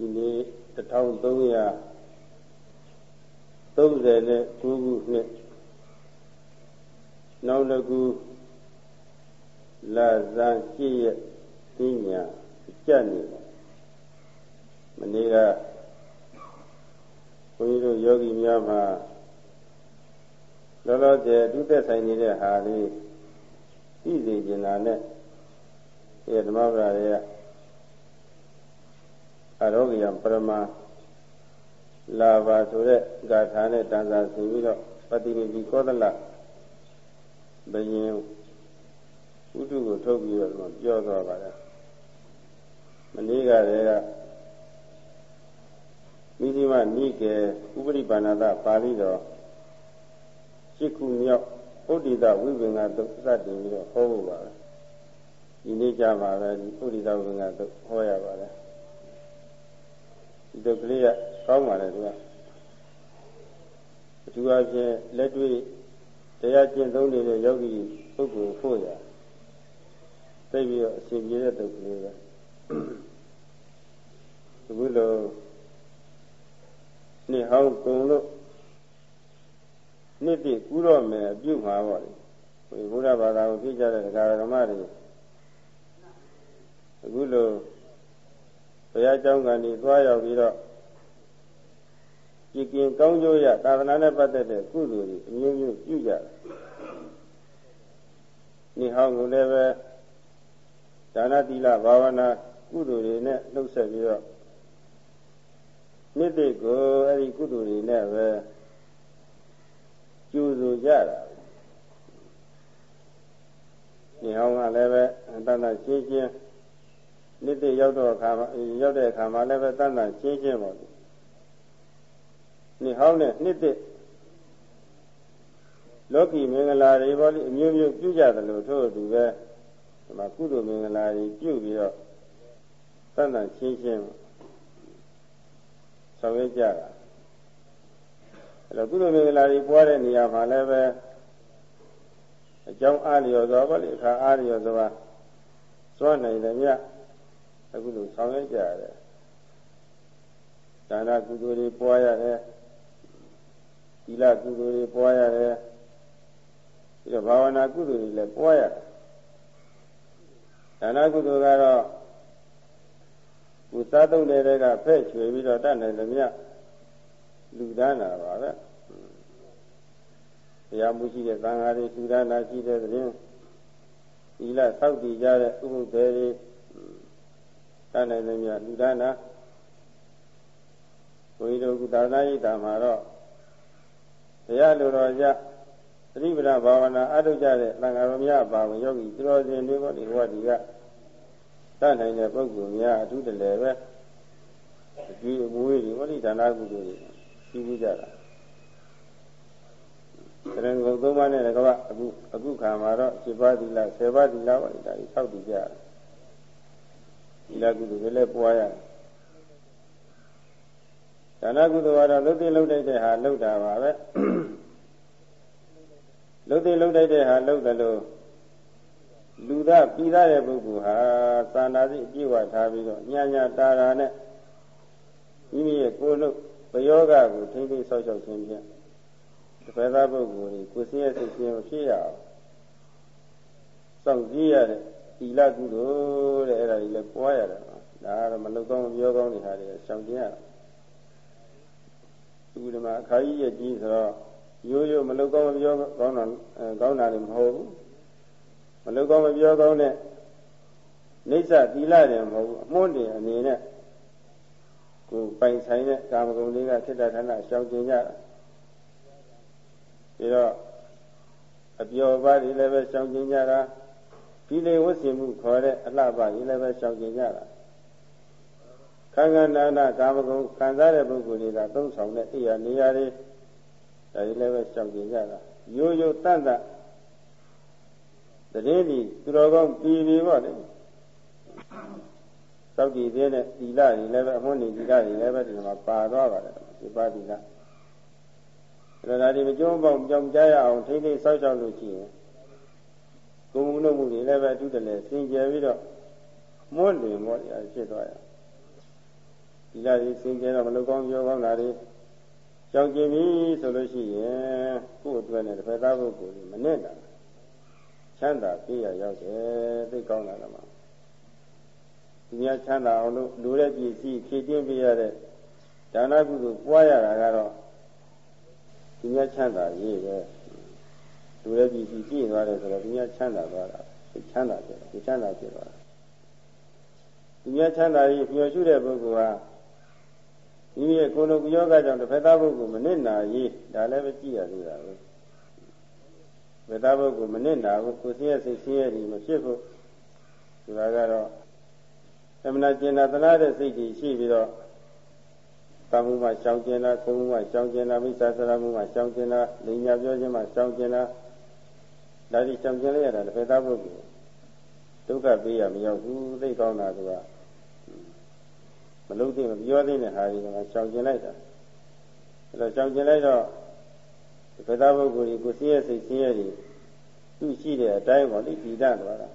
ဒီနေ့1300 39ခုနှစ်နောက်တစ်ခုလာဇန်ရှိရဲ့ပညာကြက်နေပါမနေ့ကဘုန်းကြီးတို့ယောဂီများမှာလောလောဆယ်အတုသက်ဆိုင်နေတဲ့ဟာလေးသိစေချင်တာနဲ့ဒီဓမ္မပဒရေက အရောဂယပရမလာပါဆိုတဲ့ဂါထာနဲ့တန်စာဆင်ပြီးတော့ပတိနိတိကောသလဘယင်ဥတုကိုထုတ်ပြီးတော့ပြောသွားပါတယ်မနေ့ကတည်းကမိဒီမနိကေဥပရိပါဏသပါဠိတော်ရှစ်ခုမြောက်ဥဒိတဝိပင်္ဂသုစတင်ပြီးတော့ဟောဖို့ပါပဲဒီနေ့ကြပါပဲဒီဥဒိတဝိပင်္ဂသုဟောရပါတယ် ဒီတော့ကလေးကကောင်းပါလေသူကအထူးအဖြင့်လက်တွေ့တရားကျင့်သုံးနေတဲ့ယောဂီပုဂ္ဂိုလ်ဖို့ရသိပြီးတော့အရှင်ပြေတဲ့တုတ်ကလေးပဲအခုလိုနှစ်ဟောင်းကုံလို့နှစ်တည်းကူးတော့မယ်အပြုမှာပေါ့လေဘုရားဘာသာကိုသိကြတဲ့ဒကာဓမ္မတွေအခုလို ဘုရားကျောင်းကနေသွားရောက်ပြီးတော့ကြည်ကင်ကောင်းကျိုးရသာသနာနဲ့ပတ်သက်တဲ့ကုသိုလ်တွေအမျိုးမျိုးပြုကြတယ်။ဒီဟောင်းကိုလည်းပဲဒါနသီလဘာဝနာကုသိုလ်တွေနဲ့နှုတ်ဆက်ပြီးတော့နှစ်သိကိုအဲ့ဒီကုသိုလ်တွေနဲ့ပဲကျူဆိုကြတာ။ဒီဟောင်းကလည်းပဲတန်တရှင်းရှင်း နှစ်သိရောက်တော့အခါမှာရောက်တဲ့အခါမှာလည်းပဲတန်တရှင်းရှင်းပါဘူးနှစ်ဟောင်းနဲ့နှစ်သက်လောကီမင်္ဂလာတွေပေါ့လေအမျိုးမျိုးပြုကြတယ်လို့ထို့အတူပဲဒီမှာကုသိုလ်မင်္ဂလာတွေပြုပြီးတော့သတ်သတ်ရှင်းရှင်းဆောင်ရွက်ကြတာအဲ့တော့ကုသိုလ်မင်္ဂလာတွေပွားတဲ့နေရာမှာလည်းပဲအကြောင်းအားလျော်စွာပေါ့လေအခါအားလျော်စွာစွမ်းနိုင်တယ်မြ အခုလိုဆောင်ရွက်ကြရတယ်ဒါနကုသိုလ်တွေပွားရတယ်သီလကုသိုလ်တွေပွားရတယ်ပြီးတော့ဘာဝနာကုသိုလ်တွေလည်းပွားရတယ်ဒါနကုသိုလ်ကတော့ကိုစားသုံးတဲ့ကဖဲ့ချွေပြီးတော့တတ်နိုင်သမျှလူဒါနာပါပဲတရားမှုရှိတဲ့သံဃာတွေလူဒါနာရှိတဲ့သတင်းသီလဆောက်တည်ကြတဲ့ဥပုသေတွေ တတ်နိုင်သမျှလူဒါနာဘုရားတို့ကသာသနာ့ဣဒ္ဓမှာတော့တရားလိုတော်ကြသတိပဋ္ဌာဘာဝနာအထုတ်ကြတဲ့သံဃာတော်များပါဝင်ယောဂီသူတော်စင်တွေပေါ့ဒီဘဝဒီကတတ်နိုင်တဲ့ပုဂ္ဂိုလ်များအထူးတလည်းပဲအကျိုးအမွေးတွေဝိဒါနကုသိုလ်တွေရှိဘူးကြတာတရင်ကုသုံးပါးနဲ့ကဘာအခုအခုခါမှာတော့7ပါးသီလ10ပါးသီလပါဒါကြီးစောက်တည်ကြတာ သီလကုသိုလ်တွေလည်းပွားရတယ်ဒါနကုသိုလ်ကတော့လှုပ်သိလှုပ်တိုက်တဲ့ဟာလှုပ်တာပါပဲလှုပ်သိလှုပ်တိုက်တဲ့ဟာလှုပ်တယ်လို့လူသားပြီးသားတဲ့ပုဂ္ဂိုလ်ဟာသာနာစိအပြည့်ဝထားပြီးတော့ညညာတာတာနဲ့မိမိရဲ့ကိုယ်လုံးပယောဂကိုထိမ့်သိဆောက်ရှောက်ခြင်းဖြင့်တစ်ဖက်သားပုဂ္ဂိုလ်ကိုကိုယ်စင်းရဲ့စိတ်ချင်းဖြစ်ရအောင်စောင့်ကြည့်ရတဲ့ သီလကုသိုလ်တဲ့အဲ့ဒါကြီးလည်းပွားရတာဒါကတော့မလုကောင်းမပြောကောင်းနေတာတွေရှောင်ကျင်ရတာသူဒီမှာအခါကြီးရဲ့ကြီးဆိုတော့ရိုးရိုးမလုကောင်းမပြောကောင်းတာကောင်းတာလည်းမဟုတ်ဘူးမလုကောင်းမပြောကောင်းတဲ့နေဆသီလတယ်မဟုတ်ဘူးအမွှန်းတင်အနေနဲ့ကိုပိုင်ဆိုင်တဲ့ကာမဂုဏ်တွေကစိတ်တဌာနရှောင်ကျင်ကြတာပြီးတော့အပျော်ပါးတွေလည်းပဲရှောင်ကျင်ကြတာ ဒီလေဝတ်ဆင်မှုခေါ်တဲ့အလှပတွေလည်းပဲရှောင်ကျင်ကြတာခန္ဓာနာနာကာမဂုဏ်ခံစားတဲ့ပုဂ္ဂိုလ်တွေကသုံးဆောင်တဲ့အိယာနေရာတွေဒါကြီးလည်းပဲရှောင်ကျင်ကြတာရိုးရိုးတန့်တန့်တည်းဒီသူတော်ကောင်းပြည်ပြီပေါ့လေသောက်တည်သေးတဲ့သီလတွေလည်းပဲအမွှန်းနေသီလတွေလည်းပဲဒီမှာပါသွားပါတယ်ဒီပါသီလဒါဒါဒီမကျုံးပေါင်းကြောင်ကြရအောင်ထိမ့်သိဆောက်ရှောက်လို့ရှိရင် ကိုယ်မှုနှုတ်မှုတွေလည်းပဲအထုတည်းစင်ကြယ်ပြီးတော့မွန်းတယ်မော်ရဖြစ်သွားရဒီဒီလာကြီးစင်ကြယ်တော့မလုပ်ကောင်းပြောကောင်းတာတွေကြောက်ကြပြီဆိုလို့ရှိရင်ကိုယ့်အတွက်နဲ့တစ်ဖက်သားပုဂ္ဂိုလ်ကြီးမနဲ့တာချမ်းသာပြေးရရောက်တယ်သိကောင်းတာလည်းမဒီများချမ်းသာအောင်လို့လူတဲ့ပစ္စည်းဖြည့်တင်းပေးရတဲ့ဒါနကုသိုလ်ပွားရတာကတော့ဒီများချမ်းသာရေးပဲ လူတဲ့ပစ္စည်းပြည့်သွားတယ်ဆိုတော့ဒီများချမ်းသာသွားတာချမ်းသာဖြစ်တယ်ဒီချမ်းသာဖြစ်သွားတာဒီများချမ်းသာရေးပျော်ရွှင်တဲ့ပုဂ္ဂိုလ်ဟာဒီရဲ့ကိုယ်လုံးယောဂကြောင့်တစ်ဖက်သားပုဂ္ဂိုလ်မနစ်နာရေးဒါလည်းပဲကြည့်ရသေးတာပဲဝေဒဘုတ်ကိုမနစ်နာဘူးကိုယ်စင်းရဲ့စိတ်စင်းရဲ့ဒီမဖြစ်ဘူးဒီပါကတော့သမဏကျင်နာသနာတဲ့စိတ်ကြီးရှိပြီးတော့ကာမှုမှရှောင်ကျင်တာခုံမှုမှရှောင်ကျင်တာမိစ္ဆာဆရာမှုမှရှောင်ကျင်တာလိညာပြောခြင်းမှရှောင်ကျင်တာ ဒါဒီရှောင်ကျင်လိုက်ရတာတစ်ဖက်သားပုဂ္ဂိုလ်ဒုက္ခပေးရမရောက်ဘူးသိကောင်းတာကမလုံးသိမပြောသိတဲ့ဟာဒီကရှောင်ကျင်လိုက်တာအဲတော့ရှောင်ကျင်လိုက်တော့ဘယ်သားပုဂ္ဂိုလ်ကြီးကိုစင်းရဲစိတ်စင်းရဲတွေသူ့ရှိတဲ့အတိုင်းပေါ့လေတည်တတ်သွားတာ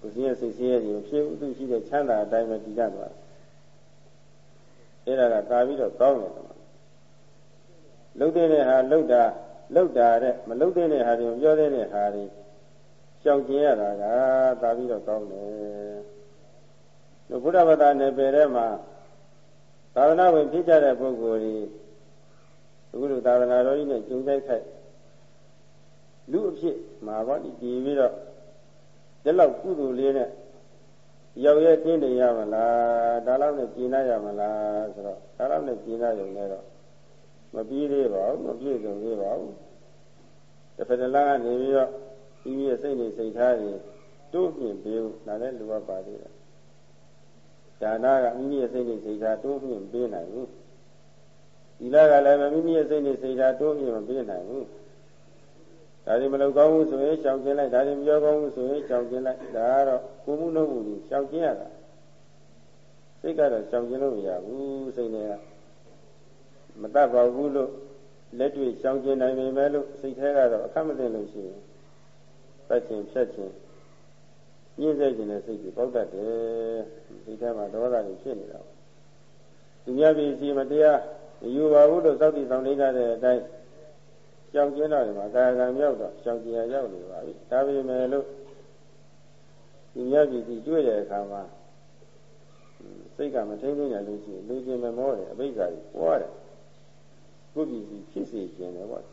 ကိုစင်းရဲစိတ်စင်းရဲတွေဖြစ်သူ့ရှိတဲ့ချမ်းသာအတိုင်းပဲတည်တတ်သွားအဲ့ဒါကကာပြီးတော့ကောင်းတယ်ကွာလှုပ်တဲ့ဟာလှုပ်တာ လှုပ်တာတဲ့မလှုပ်တဲ့ဟာတွေပြောတဲ့ဟာတွေကြောက်ကျင်ရတာကသာပြီးတော့ကောင်းတယ်ဘုရားဘာသာနယ်ပယ်ထဲမှာသာသနာ့ဝင်ဖြစ်ကြတဲ့ပုဂ္ဂိုလ်တွေအခုလိုသာသနာတော်ကြီးနဲ့ကျုံတိုက်ခိုက်လူအဖြစ်မှာပေါ့ဒီပြီးပြီးတော့ဒီလောက်ကုသိုလ်လေးနဲ့ရောက်ရဲ့တင်းနေရမလားဒါလောက်နဲ့ကျင်နာရမလားဆိုတော့ဒါလောက်နဲ့ကျင်နာရုံနဲ့တော့ မပြီးသေးပါဘူးမပြည့်စုံသေးပါဘူးတစ်ဖက်တစ်လမ်းကနေပြီးတော့ဒီရဲ့စိတ်နေစိတ်ထားတွေတိုးမြင့်ပေးဖို့ဒါလည်းလိုအပ်ပါသေးတယ်ဒါနကမိမိရဲ့စိတ်နေစိတ်ထားတိုးမြင့်ပေးနိုင်ဘူးသီလကလည်းမိမိရဲ့စိတ်နဲ့စိတ်ဓာတ်တိုးမြင့်မပြေးနိုင်ဘူးဒါတွေမလုပ်ကောင်းဘူးဆိုရင်ရှောင်ကျင်လိုက်ဒါတွေမပြောကောင်းဘူးဆိုရင်ရှောင်ကျင်လိုက်ဒါကတော့ကိုမှုနှုတ်မှုကြီးရှောင်ကျင်ရတာစိတ်ကတော့ရှောင်ကျင်လို့မရဘူးစိတ်နဲ့က မတတ်ပါဘူးလို့လက်တွေ့ရှောင်ကျင်နိုင်ပေမဲ့လို့စိတ်ထဲကတော့အခက်မသိလို့ရှိရင်ပတ်ခြင်းဖြတ်ခြင်းညှင်းဆဲခြင်းနဲ့စိတ်ကြီးပေါက်တတ်တယ်စိတ်ထဲမှာဒေါသတွေဖြစ်နေတာသူများပြည်စီမတရားမယူပါဘူးလို့စောင့်တည်ဆောင်နေကြတဲ့အတိုင်းကြောင်ကျင်းတော်တွေမှာကာယကံမြောက်တော့ကြောင်ကျင်ရရောက်နေပါပြီဒါပေမဲ့လို့ဒီမြတ်ပြည်စီတွေ့တဲ့အခါမှာစိတ်ကမထိန်နိုင်လို့ရှိရင်လူချင်းမမောတယ်အဘိဓါကြီးပွားတယ် ကိုယ်ပြည်စီဖြစ်စေခြင်းတယ်ပေါ့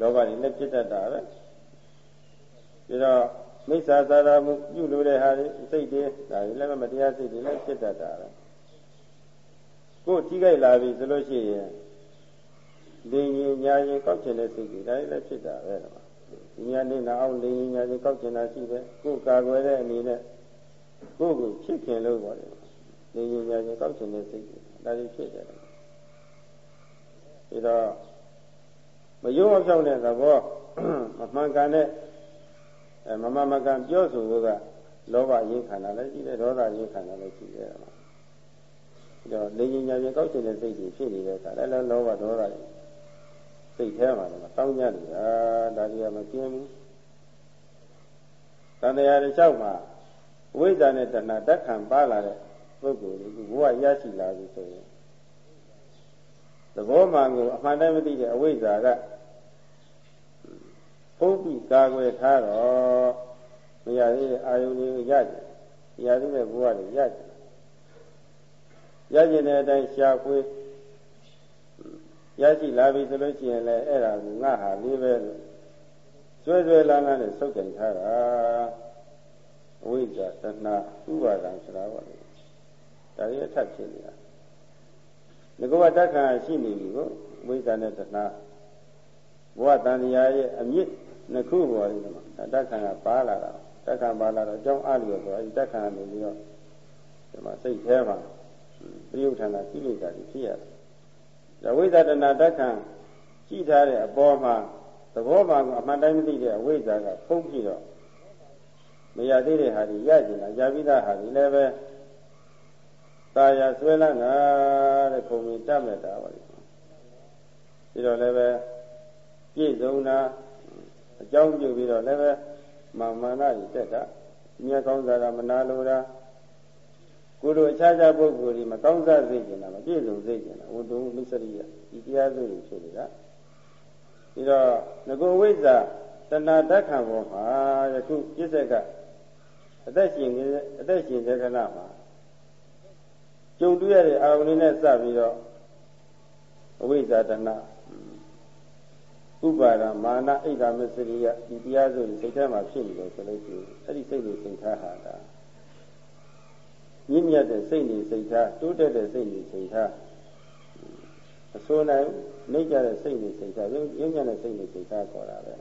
လောဘတွေလည်းဖြစ်တတ်တာပဲပြီးတော့မိစ္ဆာသာရမှုပြုလို့တဲ့ဟာတွေစိတ်တွေဒါတွေလည်းမတရားစိတ်တွေလည်းဖြစ်တတ်တာပဲကိုယ်ထိခိုက်လာပြီဆိုလို့ရှိရင်လင်းရင်ညာရင်ကောက်ချင်တဲ့စိတ်တွေဒါလည်းဖြစ်တာပဲတော့ဒီညာနေနာအောင်လင်းရင်ညာရင်ကောက်ချင်တာရှိတယ်ကိုယ်ကာကွယ်တဲ့အနေနဲ့ကိုယ့်ကိုဖြစ်ခင်လို့ပေါ့လေလင်းရင်ညာရင်ကောက်ချင်တဲ့စိတ်တွေဒါလည်းဖြစ်တယ် ဒါတော့မယုံအောင်တဲ့သဘောမမှန်ကန်တဲ့မမမကန်ပြောဆိုလို့ကလောဘရင်းခန္ဓာလည်းရှိတယ်ဒေါသရင်းခန္ဓာလည်းရှိတယ်တော့လေရင်ညာရင်ကောက်ချင်တဲ့စိတ်ကြီးဖြစ်နေတဲ့အခါလည်းလောဘဒေါသတွေစိတ်ထဲမှာလည်းတောင်းကြနေတာဒါတွေကမကျင်းဘူးတန်တရားတစ်လျှောက်မှာဝိဇ္ဇာနဲ့တဏှာတက်ခံပါလာတဲ့ပုဂ္ဂိုလ်ကဘဝရရှိလာပြီဆိုရင် သဘောမှန်ကိုအမှန်တမ်းမသိတဲ့အဝိဇ္ဇာကဖုံးပြီးကာကွယ်ထားတော့မရသေးတဲ့အာယုန်တွေရကြရသေးတဲ့ဘဝတွေရကြရကျင်တဲ့အတိုင်းရှာဖွေရရှိလာပြီဆိုလို့ရှိရင်လည်းအဲ့ဒါကငါဟာလေးပဲလို့ကျွဲကျွဲလန်းလန်းနဲ့စုပ်ကင်ထားတာအဝိဇ္ဇာသနာဥပါဒံဆိုတာပါလေဒါရီအထက်ဖြစ်နေတာ ငကောတက္ကံရှိနေပြီကိုဝိဇ္ဇာနဲ့သနာဘဝတန်တရားရဲ့အမြင့်နှစ်ခုပေါ်နေတယ်မှာတက္ကံကပါလာတာတက္ကံပါလာတော့အကြောင်းအားလျော်ဆိုအဲဒီတက္ကံကနေပြီးတော့ဒီမှာစိတ်แท้မှာပရိယုဌာဏကိလေသာတွေဖြစ်ရတယ်။ဒါဝိသဒနာတက္ခံရှိထားတဲ့အပေါ်မှာသဘောမှအမှန်တိုင်းမသိတဲ့အဝိဇ္ဇာကဖုံးပြီးတော့မရသေးတဲ့ဟာတွေရကျင်လာရပြီးသားဟာတွေလည်းပဲ တာယာဆွဲလန်းတာတဲ့ခုံကြီးတတ်မဲ့တာပါလေ။ပြီးတော့လည်းပဲပြည့်စုံတာအကြောင်းပြုပြီးတော့လည်းပဲမာမနာကြီးတက်တာမြတ်ကောင်းစားတာမနာလိုတာကိုလိုအခြားခြားပုဂ္ဂိုလ်တွေမကောင်းစားစေချင်တာမပြည့်စုံစေချင်တာဝတ္တုမစ္စရိယဒီတရားစုတွေဖြစ်နေတာပြီးတော့ငကိုဝိဇ္ဇာတဏှာတက္ခံဘောမှာယခုပြစ္ဆကအသက်ရှင်အသက်ရှင်တဲ့ခဏမှာ ကြုံတွေ့ရတဲ့အာရုံလေးနဲ့စပြီးတော့အဝိဇ္ဇာတဏှာဥပါဒမာနအိဒါမစ္စရိယဒီတရားစုစိတ်ထဲမှာဖြစ်နေတယ်ဆိုလို့ရှိရင်အဲ့ဒီစိတ်ကိုစိတ်ထားဟာတာညဉ့်ညက်တဲ့စိတ်နေစိတ်ထားတိုးတက်တဲ့စိတ်နေစိတ်ထားအစိုးနိုင်နှိမ့်ကြတဲ့စိတ်နေစိတ်ထားညဉ့်ညက်တဲ့စိတ်နေစိတ်ထားခေါ်တာပဲ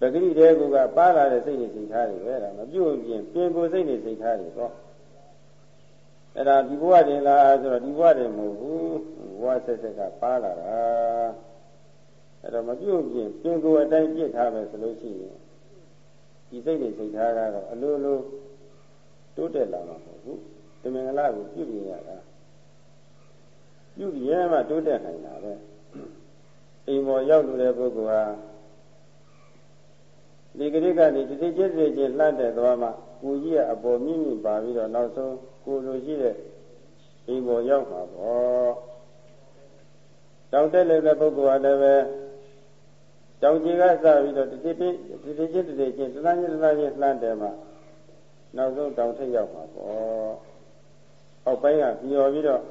ပဂရိတဲ့ကူကပါလာတဲ့စိတ်နေစိတ်ထားတွေပဲဒါမပြုတ်ပြင်ပြင်ကိုစိတ်နေစိတ်ထားတွေပေါ့ အဲ့ဒါဒီဘဝတင်လားဆိုတော့ဒီဘဝတင်မဟုတ်ဘူးဘဝဆက်ဆက်ကပါလာတာအဲ့တော့မပြုတ်ပြင်ပြင်ကိုအတိုင်းပြစ်ထားပဲဆိုလို့ရှိရင်ဒီစိတ်နေစိတ်ထားကတော့အလိုလိုတိုးတက်လာမှာမဟုတ်ဘူးတမင်္ဂလာကိုပြုပြင်ရတာပြုပြင်မှတိုးတက်နိုင်တာပဲအိမ်ပေါ်ရောက်လို့တဲ့ပုဂ္ဂိုလ်ဟာဒီကတိကနေတတိချင်းတတိချင်းလှမ်းတဲ့သွားမှကိုကြီးကအပေါ်မြင့်မြင့်ပါပြီးတော့နောက်ဆုံး ကိုလိုရှိတဲ့အိမ်ပေါ်ရောက်မှာပေါ့တောင်းတက်တဲ့ပုဂ္ဂိုလ်ဟာလည်းပဲတောင်ကြီးကစပြီးတော့တတိတိတတိချင်းတတိချင်းတလားချင်းတလားချင်းလှမ်းတယ်မှနောက်ဆုံးတောင်ထိပ်ရောက်မှာပေါ့အောက်ပိုင်းကပြော်ပြီးတော့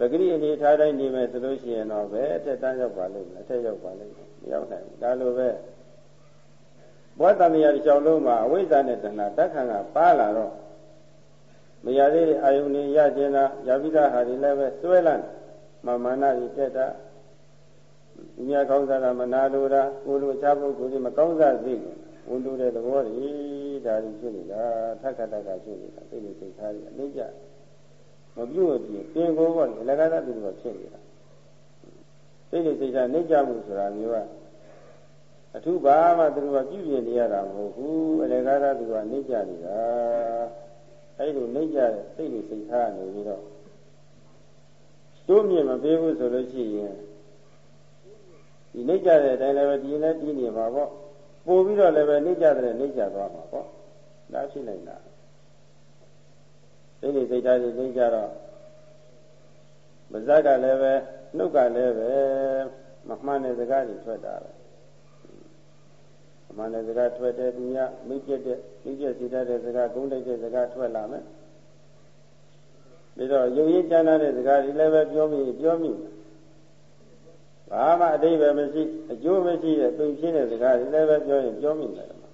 လကတိအနေထားတိုင်းနေမယ်ဆိုလို့ရှိရင်တော့ပဲအထက်တန်းရောက်ပါလိမ့်မယ်အထက်ရောက်ပါလိမ့်မယ်မရောက်နိုင်ဘူးဒါလိုပဲဘောတမယတစ်ချောင်းလုံးမှာအဝိဇ္ဇာနဲ့တဏှာတက်ခံကပါလာတော့ မရသေးတဲ့အာယုန်တွေရခြင်းလားရပိသားဟာတွေလည်းပဲစွဲလန်းမမာနတွေတက်တာဒီများကောင်းစားတာမနာလိုတာကိုလိုချပုဂ္ဂိုလ်တွေမကောင်းစားစေဝန်တူတဲ့သဘောတွေဒါတွေဖြစ်နေတာထက်ခတ်တက်ကဖြစ်နေတာသိနေစိတ်ထားတွေအလေးကြမပြုတ်ပြင်ပြင်ကိုပေါ့လေလက္ခဏာတူတော့ဖြစ်နေတာသိနေစိတ်ထားနေကြမှုဆိုတာမျိုးကအထုဘာမှသူတို့ကပြုပြင်နေရတာမဟုတ်ဘူးအလေကားသာသူကနေကြနေတာ အဲ့လိုနေကြတဲ့စိတ်နေစိတ်ထားနေပြီးတော့တိုးမြင့်မပေးဘူးဆိုလို့ရှိရင်ဒီနေကြတဲ့အတိုင်းလည်းပဲဒီလည်းပြီးနေမှာပေါ့ပို့ပြီးတော့လည်းပဲနေကြတဲ့နေကြသွားမှာပေါ့ဒါဖြစ်နိုင်တာစိတ်နေစိတ်ထားတွေနေကြတော့မဇက်ကလည်းပဲနှုတ်ကလည်းပဲမမှန်တဲ့စကားတွေထွက်တာပဲ အမှန်တဲ့စကားထွက်တဲ့သူများမိကျက်တဲ့မိကျက်စီတတ်တဲ့စကားဂုံးလိုက်တဲ့စကားထွက်လာမယ်ပြီးတော့ရုပ်ရင်းကျမ်းတဲ့စကားတွေလည်းပဲပြောမိပြောမိဘာမှအတိတ်ပဲမရှိအကျိုးမရှိတဲ့ပိန်ရှင်းတဲ့စကားတွေလည်းပဲပြောရင်ပြောမိတယ်မှာ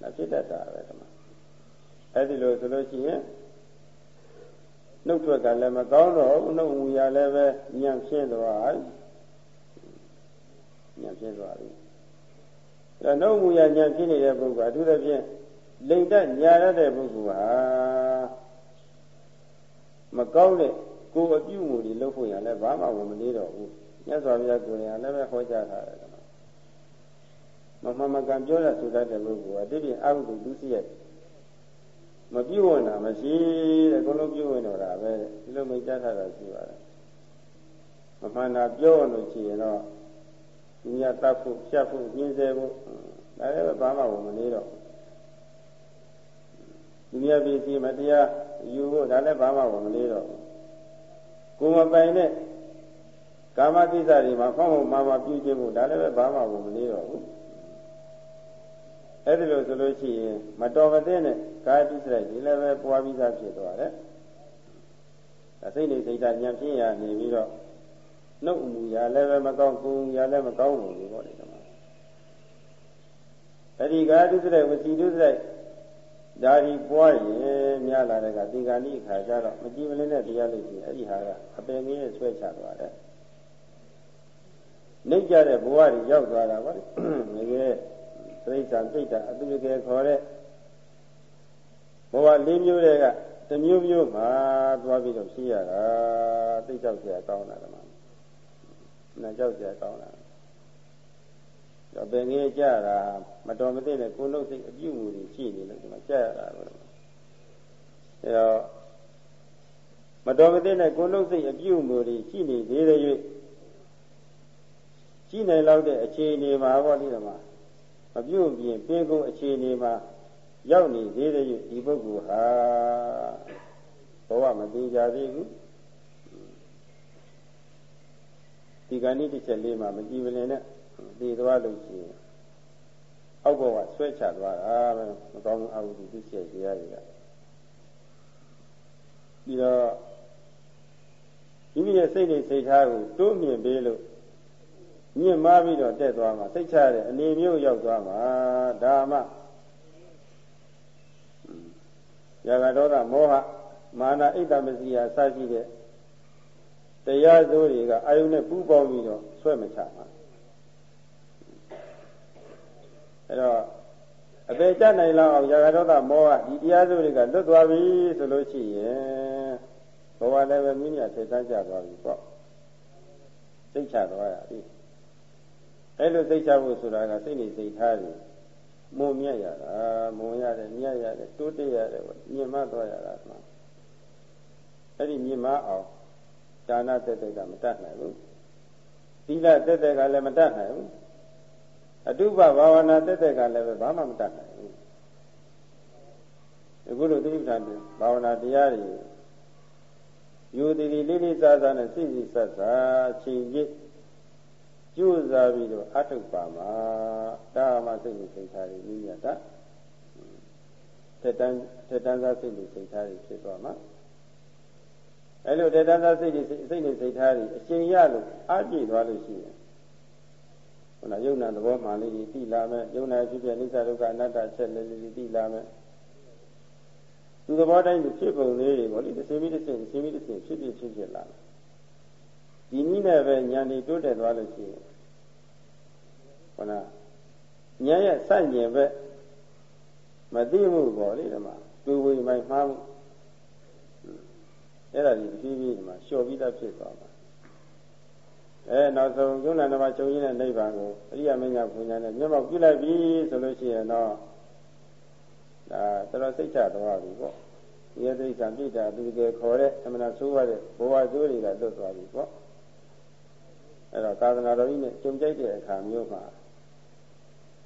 ဒါဖြစ်တတ်တာပဲဒီမှာအဲ့ဒီလိုဆိုလို့ရှိရင်နှုတ်ထွက်ကလည်းမကောင်းတော့ဘူးနှုတ်မူရလည်းပဲညံ့ဖြစ်သွားညံ့ဖြစ်သွားပြီ အဲနှုတ်မူရညံ့ဖြစ်နေတဲ့ပုဂ္ဂိုလ်အထူးသဖြင့်လိမ့်တက်ညာရတဲ့ပုဂ္ဂိုလ်ဟာမကောင်းတဲ့ကိုယ်အပြုမှုတွေလုပ်ဖို့ရလည်းဘာမှဝင်မနေတော့ဘူးမြတ်စွာဘုရားကိုယ်တိုင်လည်းပဲဟောကြားထားတယ်မမမကံပြောရဆိုတတ်တဲ့ပုဂ္ဂိုလ်ကတိပြင်းအကုသိုလ်ဒုစရိုက်မပြုတ်ဝင်တာမရှိတဲ့ဘုလုံးပြုတ်ဝင်တော့တာပဲဒီလိုမိတ်ကြားထားတာရှိပါတယ်မမှန်တာပြောလို့ရှိရင်တော့ ဒီညတတ်ဖို့ဖြတ်ဖို့ညှင်းဆဲဖို့ဒါလည်းဘာမှမနေတော့ဒီညပြည်စီမတရားယူဖို့ဒါလည်းဘာမှမနေတော့ကိုယ်မပိုင်တဲ့ကာမကိစ္စတွေမှာဖောက်ဖို့မှာမှာပြုခြင်းဖို့ဒါလည်းပဲဘာမှမနေတော့ဘူးအဲ့ဒီလိုဆိုလို့ရှိရင်မတော်မသင့်တဲ့ကာယတိစရိုက်ဒီလည်းပဲပွားပြီးသားဖြစ်သွားတယ်အစိတ်နေစိတ်ဓာတ်ဉာဏ်ဖြစ်ရနေပြီးတော့ နှုတ်မူရလည်းပဲမကောင်းကိုယ်ရလည်းမကောင်းဘူးပေါ့လေဒီမှာအဲ့ဒီကာယတိစရိုက်ဝစီတိစရိုက်ဒါဒီပွားရင်များလာတဲ့ကသင်္ကာနိခါကြတော့မကြည်မလင်းတဲ့တရားလို့ရှိရင်အဲ့ဒီဟာကအပင်ကြီးနဲ့ဆွဲချသွားတယ်နှိမ့်ကြတဲ့ဘဝတွေရောက်သွားတာပေါ့ငယ်ငယ်ပြိဿံပြိတ္တာအတူတကယ်ခေါ်တဲ့ဘဝလေးမျိုးတွေကတမျိုးမျိုးမှာသွားပြီးတော့ဖြစ်ရတာသိကြောက်เสียကောင်းတာကမှ နှကြောက်ကြကောင်းတာတော့ဘယ်ငယ်ကြတာမတော်မသင့်တဲ့ကိုယ်လုံးစိတ်အပြုအမူတွေရှိနေလို့ဒီမှာကြရတာပဲအဲတော့မတော်မသင့်တဲ့ကိုယ်လုံးစိတ်အပြုအမူတွေရှိနေသေးတယ်၍ရှိနိုင်လောက်တဲ့အခြေအနေမှာပေါ့ဒီမှာမပြုတ်ပြင်ပင်ကုန်အခြေအနေမှာရောက်နေသေးတယ်၍ဒီပုဂ္ဂိုလ်ဟာဘဝမသေးကြသေးဘူး ဒီကနေ့တစ်ချက်လေးမှမကြည်မလင်နဲ့သိသွားလို့ရှိရင်အောက်ဘဝဆွဲချသွားတာပဲမကောင်းဘူးအဝိဇ္ဇသိစေတရားတွေကပြီးတော့မိမိရဲ့စိတ်နဲ့စိတ်ထားကိုတိုးမြင့်ပေးလို့မြင့်မားပြီးတော့တက်သွားမှာစိတ်ချတဲ့အနေမျိုးရောက်သွားမှာဒါမှရာဂဒေါသမောဟမာနအိတ်တမစီယာစရှိတဲ့ တရားစိုးတွေကအာယုန်နဲ့ပူးပေါင်းပြီးတော့ဆွဲမချမှာအဲတော့အပေကြနိုင်လောက်အောင်ရာဂဒေါသမောဟဒီတရားစိုးတွေကလွတ်သွားပြီဆိုလို့ရှိရင်ဘဝလည်းပဲမိညာထိတ်ဆန်းကြသွားပြီပေါ့စိတ်ချသွားရပြီအဲလိုစိတ်ချဖို့ဆိုတာကစိတ်နေစိတ်ထားတယ်မုံမြတ်ရတာမုံရတယ်မြတ်ရတယ်တိုးတက်ရတယ်မြင့်မသွားရတာမှအဲ့ဒီမြင့်မအောင် ဒါနတက်တက်ကမတတ်နိုင်ဘူးသီလတက်တက်ကလည်းမတတ်နိုင်ဘူးအတုပဘာဝနာတက်တက်ကလည်းဘာမှမတတ်နိုင်ဘူးအခုလိုသတိပဋ္ဌာန်ဘာဝနာတရားတွေယူတည်လေးလေးစားစားနဲ့စိစိဆက်ဆက်ချိန်ကြီးကြိုးစားပြီးတော့အထုတ်ပါမှာဒါမှစိတ်နဲ့စိတ်ထားရည်မြတ်တာတက်တန်းတက်တန်းစားစိတ်နဲ့စိတ်ထားရည်ဖြစ်သွားမှာ အဲလိုတက်တန်းစားစိတ်နဲ့စိတ်နဲ့စိတ်ထားရည်အချိန်ရလို့အပြည့်သွားလို့ရှိရင်ခုနယုံနာသဘောမှန်လေးကြီးသိလာမယ်ယုံနာဖြစ်ဖြစ်အိသဒုက္ခအနတ္တချက်လေးလေးသိလာမယ်သူသဘောတိုင်းဖြစ်ပုံလေးတွေပေါ့လေတစ်စင်းပြီးတစ်စင်းတစ်စင်းပြီးတစ်စင်းဖြစ်ဖြစ်ဖြစ်ဖြစ်လာတယ်ဒီနည်းနဲ့ပဲဉာဏ်တွေတိုးတက်သွားလို့ရှိရင်ခန္ဓာဉာဏ်ရဲ့စัจဉ္ပဲမသိမှုပေါ့လေဒီမှာသူဝိမိုင်မှားမှု အဲ့ဒါဒီဖြည်းဖြည်းဒီမှာလျှော်ပြီးသားဖြစ်သွားမှာအဲနောက်ဆုံးယုံနာနမချုပ်ရင်းတဲ့နိဗ္ဗာန်ကိုအရိယာမင်းညာဘုညာနဲ့မျက်မှောက်ပြုလိုက်ပြီဆိုလို့ရှိရင်တော့ဒါတော်တော်စိတ်ချသွားပြီပေါ့ဒီရသိက္ခာပြိတ္တာသူတကယ်ခေါ်တဲ့အမှန်ဆိုးရတဲ့ဘဝဆိုးတွေကလွတ်သွားပြီပေါ့အဲ့တော့သာသနာတော်ကြီးနဲ့ကြုံကြိုက်တဲ့အခါမျိုးမှာ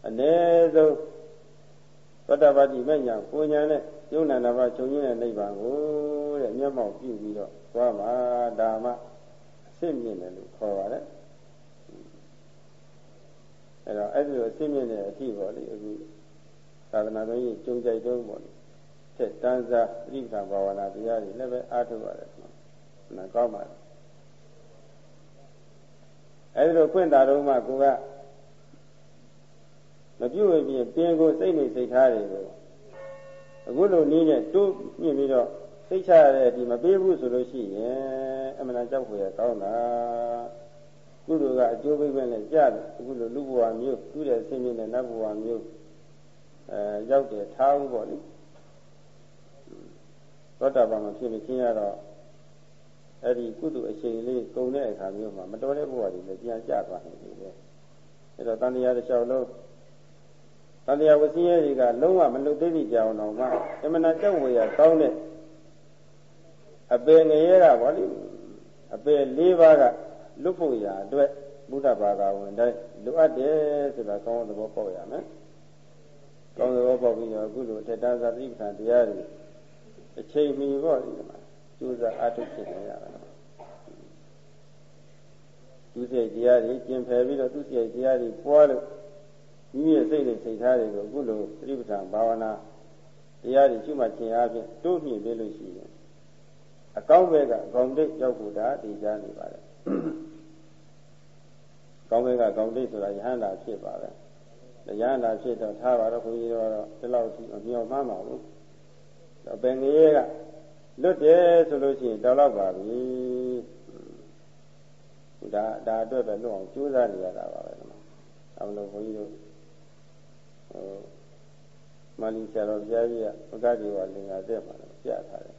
အ ਨੇ ဆုံးသောတပတိမဲ့ညာကိုညာနဲ့ ယုံနာနာပါချုပ်ရင်းတဲ့နိဗ္ဗာန်ကိုတဲ့မျက်မှောက်ပြုပြီးတော့သွားမှာဒါမှအစစ်မြင့်တယ်လို့ခေါ်ပါတယ်အဲ့တော့အဲ့ဒီလိုအစစ်မြင့်တဲ့အဖြစ်ပေါ့လေအခုသာသနာတော်ကြီးကြုံကြိုက်တော့ပေါ့လေတဲ့တန်းစားပြိပ္ပံဘာဝနာတရားတွေလည်းပဲအားထုတ်ရတယ်နာကောင်းပါတယ်အဲဒီလိုခွင့်တာတော့မှကိုကမပြုတ်ရင်ပင်ကိုစိတ်နေစိတ်ထားတွေကို အခုလိုနည်းနဲ့တိုးမြင့်ပြီးတော့စိတ်ချရတဲ့ဒီမပေးဘူးဆိုလို့ရှိရင်အမှန်တန်ကြောက်ဖွယ်ကောင်းတာကုသိုလ်ကအကျိုးပေးပဲနဲ့ကြားတယ်အခုလိုလူဘဝမျိုးသူ့ရဲ့ဆင်းရဲတဲ့နတ်ဘဝမျိုးအဲရောက်တယ်ထားဦးပေါ့လေသောတာပန်မဖြစ်မချင်းရတော့အဲ့ဒီကုသိုလ်အရှိန်လေးကုံတဲ့အခါမျိုးမှာမတော်တဲ့ဘဝတွေလည်းပြန်ကျသွားနေတယ်ပဲအဲ့တော့တန်တရားတစ်လျှောက်လုံး တန်တရားဝစီရဲတွေကလုံးဝမလွတ်သေးသည့်ကြောင်တော့မှအမှန်ကြောက်ဝေရကောင်းတဲ့အပေငရဲကဗောလေအပေ၄ပါးကလွတ်ဖို့ရာအတွက်ဘုဒ္ဓဘာသာဝင်တိုင်းလိုအပ်တယ်ဆိုတာကောင်းတဲ့သဘောပေါက်ရမယ်ကောင်းတဲ့သဘောပေါက်ပြီးတော့အခုလိုထက်တန်းသာသတိပဋ္ဌာန်တရားတွေအချိန်မီပေါ့ဒီမှာကြိုးစားအားထုတ်ဖြစ်နေရတာသူစိတ်တရားတွေကျင်ဖယ်ပြီးတော့သူစိတ်တရားတွေပွားလို့ မိမိရဲ့စိတ်နဲ့စိတ်ထားတွေကိုအခုလိုသတိပဋ္ဌာန်ဘာဝနာတရားတွေရှုမှတ်ခြင်းအပြင်တိုးမြင့်ပေးလို့ရှိရင်အကောင်းဘက်ကအကောင်းတိတ်ရောက်ဖို့ဒါတည်ကြနေပါတယ်ကောင်းဘက်ကကောင်းတိတ်ဆိုတာယဟန္တာဖြစ်ပါပဲယဟန္တာဖြစ်တော့ထားပါတော့ခွန်ကြီးတော့ဒီလောက်ထိအမြောက်မှန်းပါဘူးတော့ဘယ်ငရဲကလွတ်တယ်ဆိုလို့ရှိရင်တော်တော့ပါပြီဒါဒါအတွက်ပဲလွတ်အောင်ကြိုးစားနေရတာပါပဲကွာအမလို့ဘုန်းကြီးတို့ဟို မာလီဆရာတော်ဘုရားကြီးကပကတိဝလင်္ကာတဲ့မှာပြထားတယ်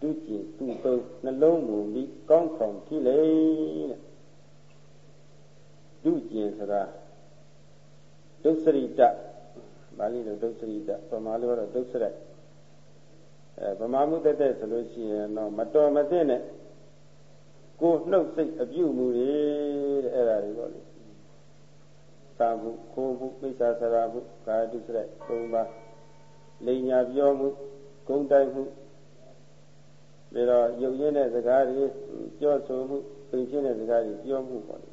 သူကြည်သူ့သုံးနှလုံးမူပြီးကောင်းဆောင်ကြည့်လေတဲ့သူကြည်ဆိုတာဒုစရိတပါဠိလိုဒုစရိတပမာလိုတော့ဒုစရိုက်အဲဗမာမှုတက်တဲ့ဆိုလို့ရှိရင်တော့မတော်မသင့်နဲ့ကိုနှုတ်စိတ်အပြုမှုတွေတဲ့အဲ့ဒါတွေပေါ့လေ သာမှုခိုးမှုမိစ္ဆာစရာမှုကာယတုစရိုက်၃ပါးလိန်ညာပြောမှုဂုံတိုက်မှုပြီးတော့ရုပ်ရင်းတဲ့စကားတွေပြောဆိုမှုပိန်ရှင်းတဲ့စကားတွေပြောမှုပေါ့လေ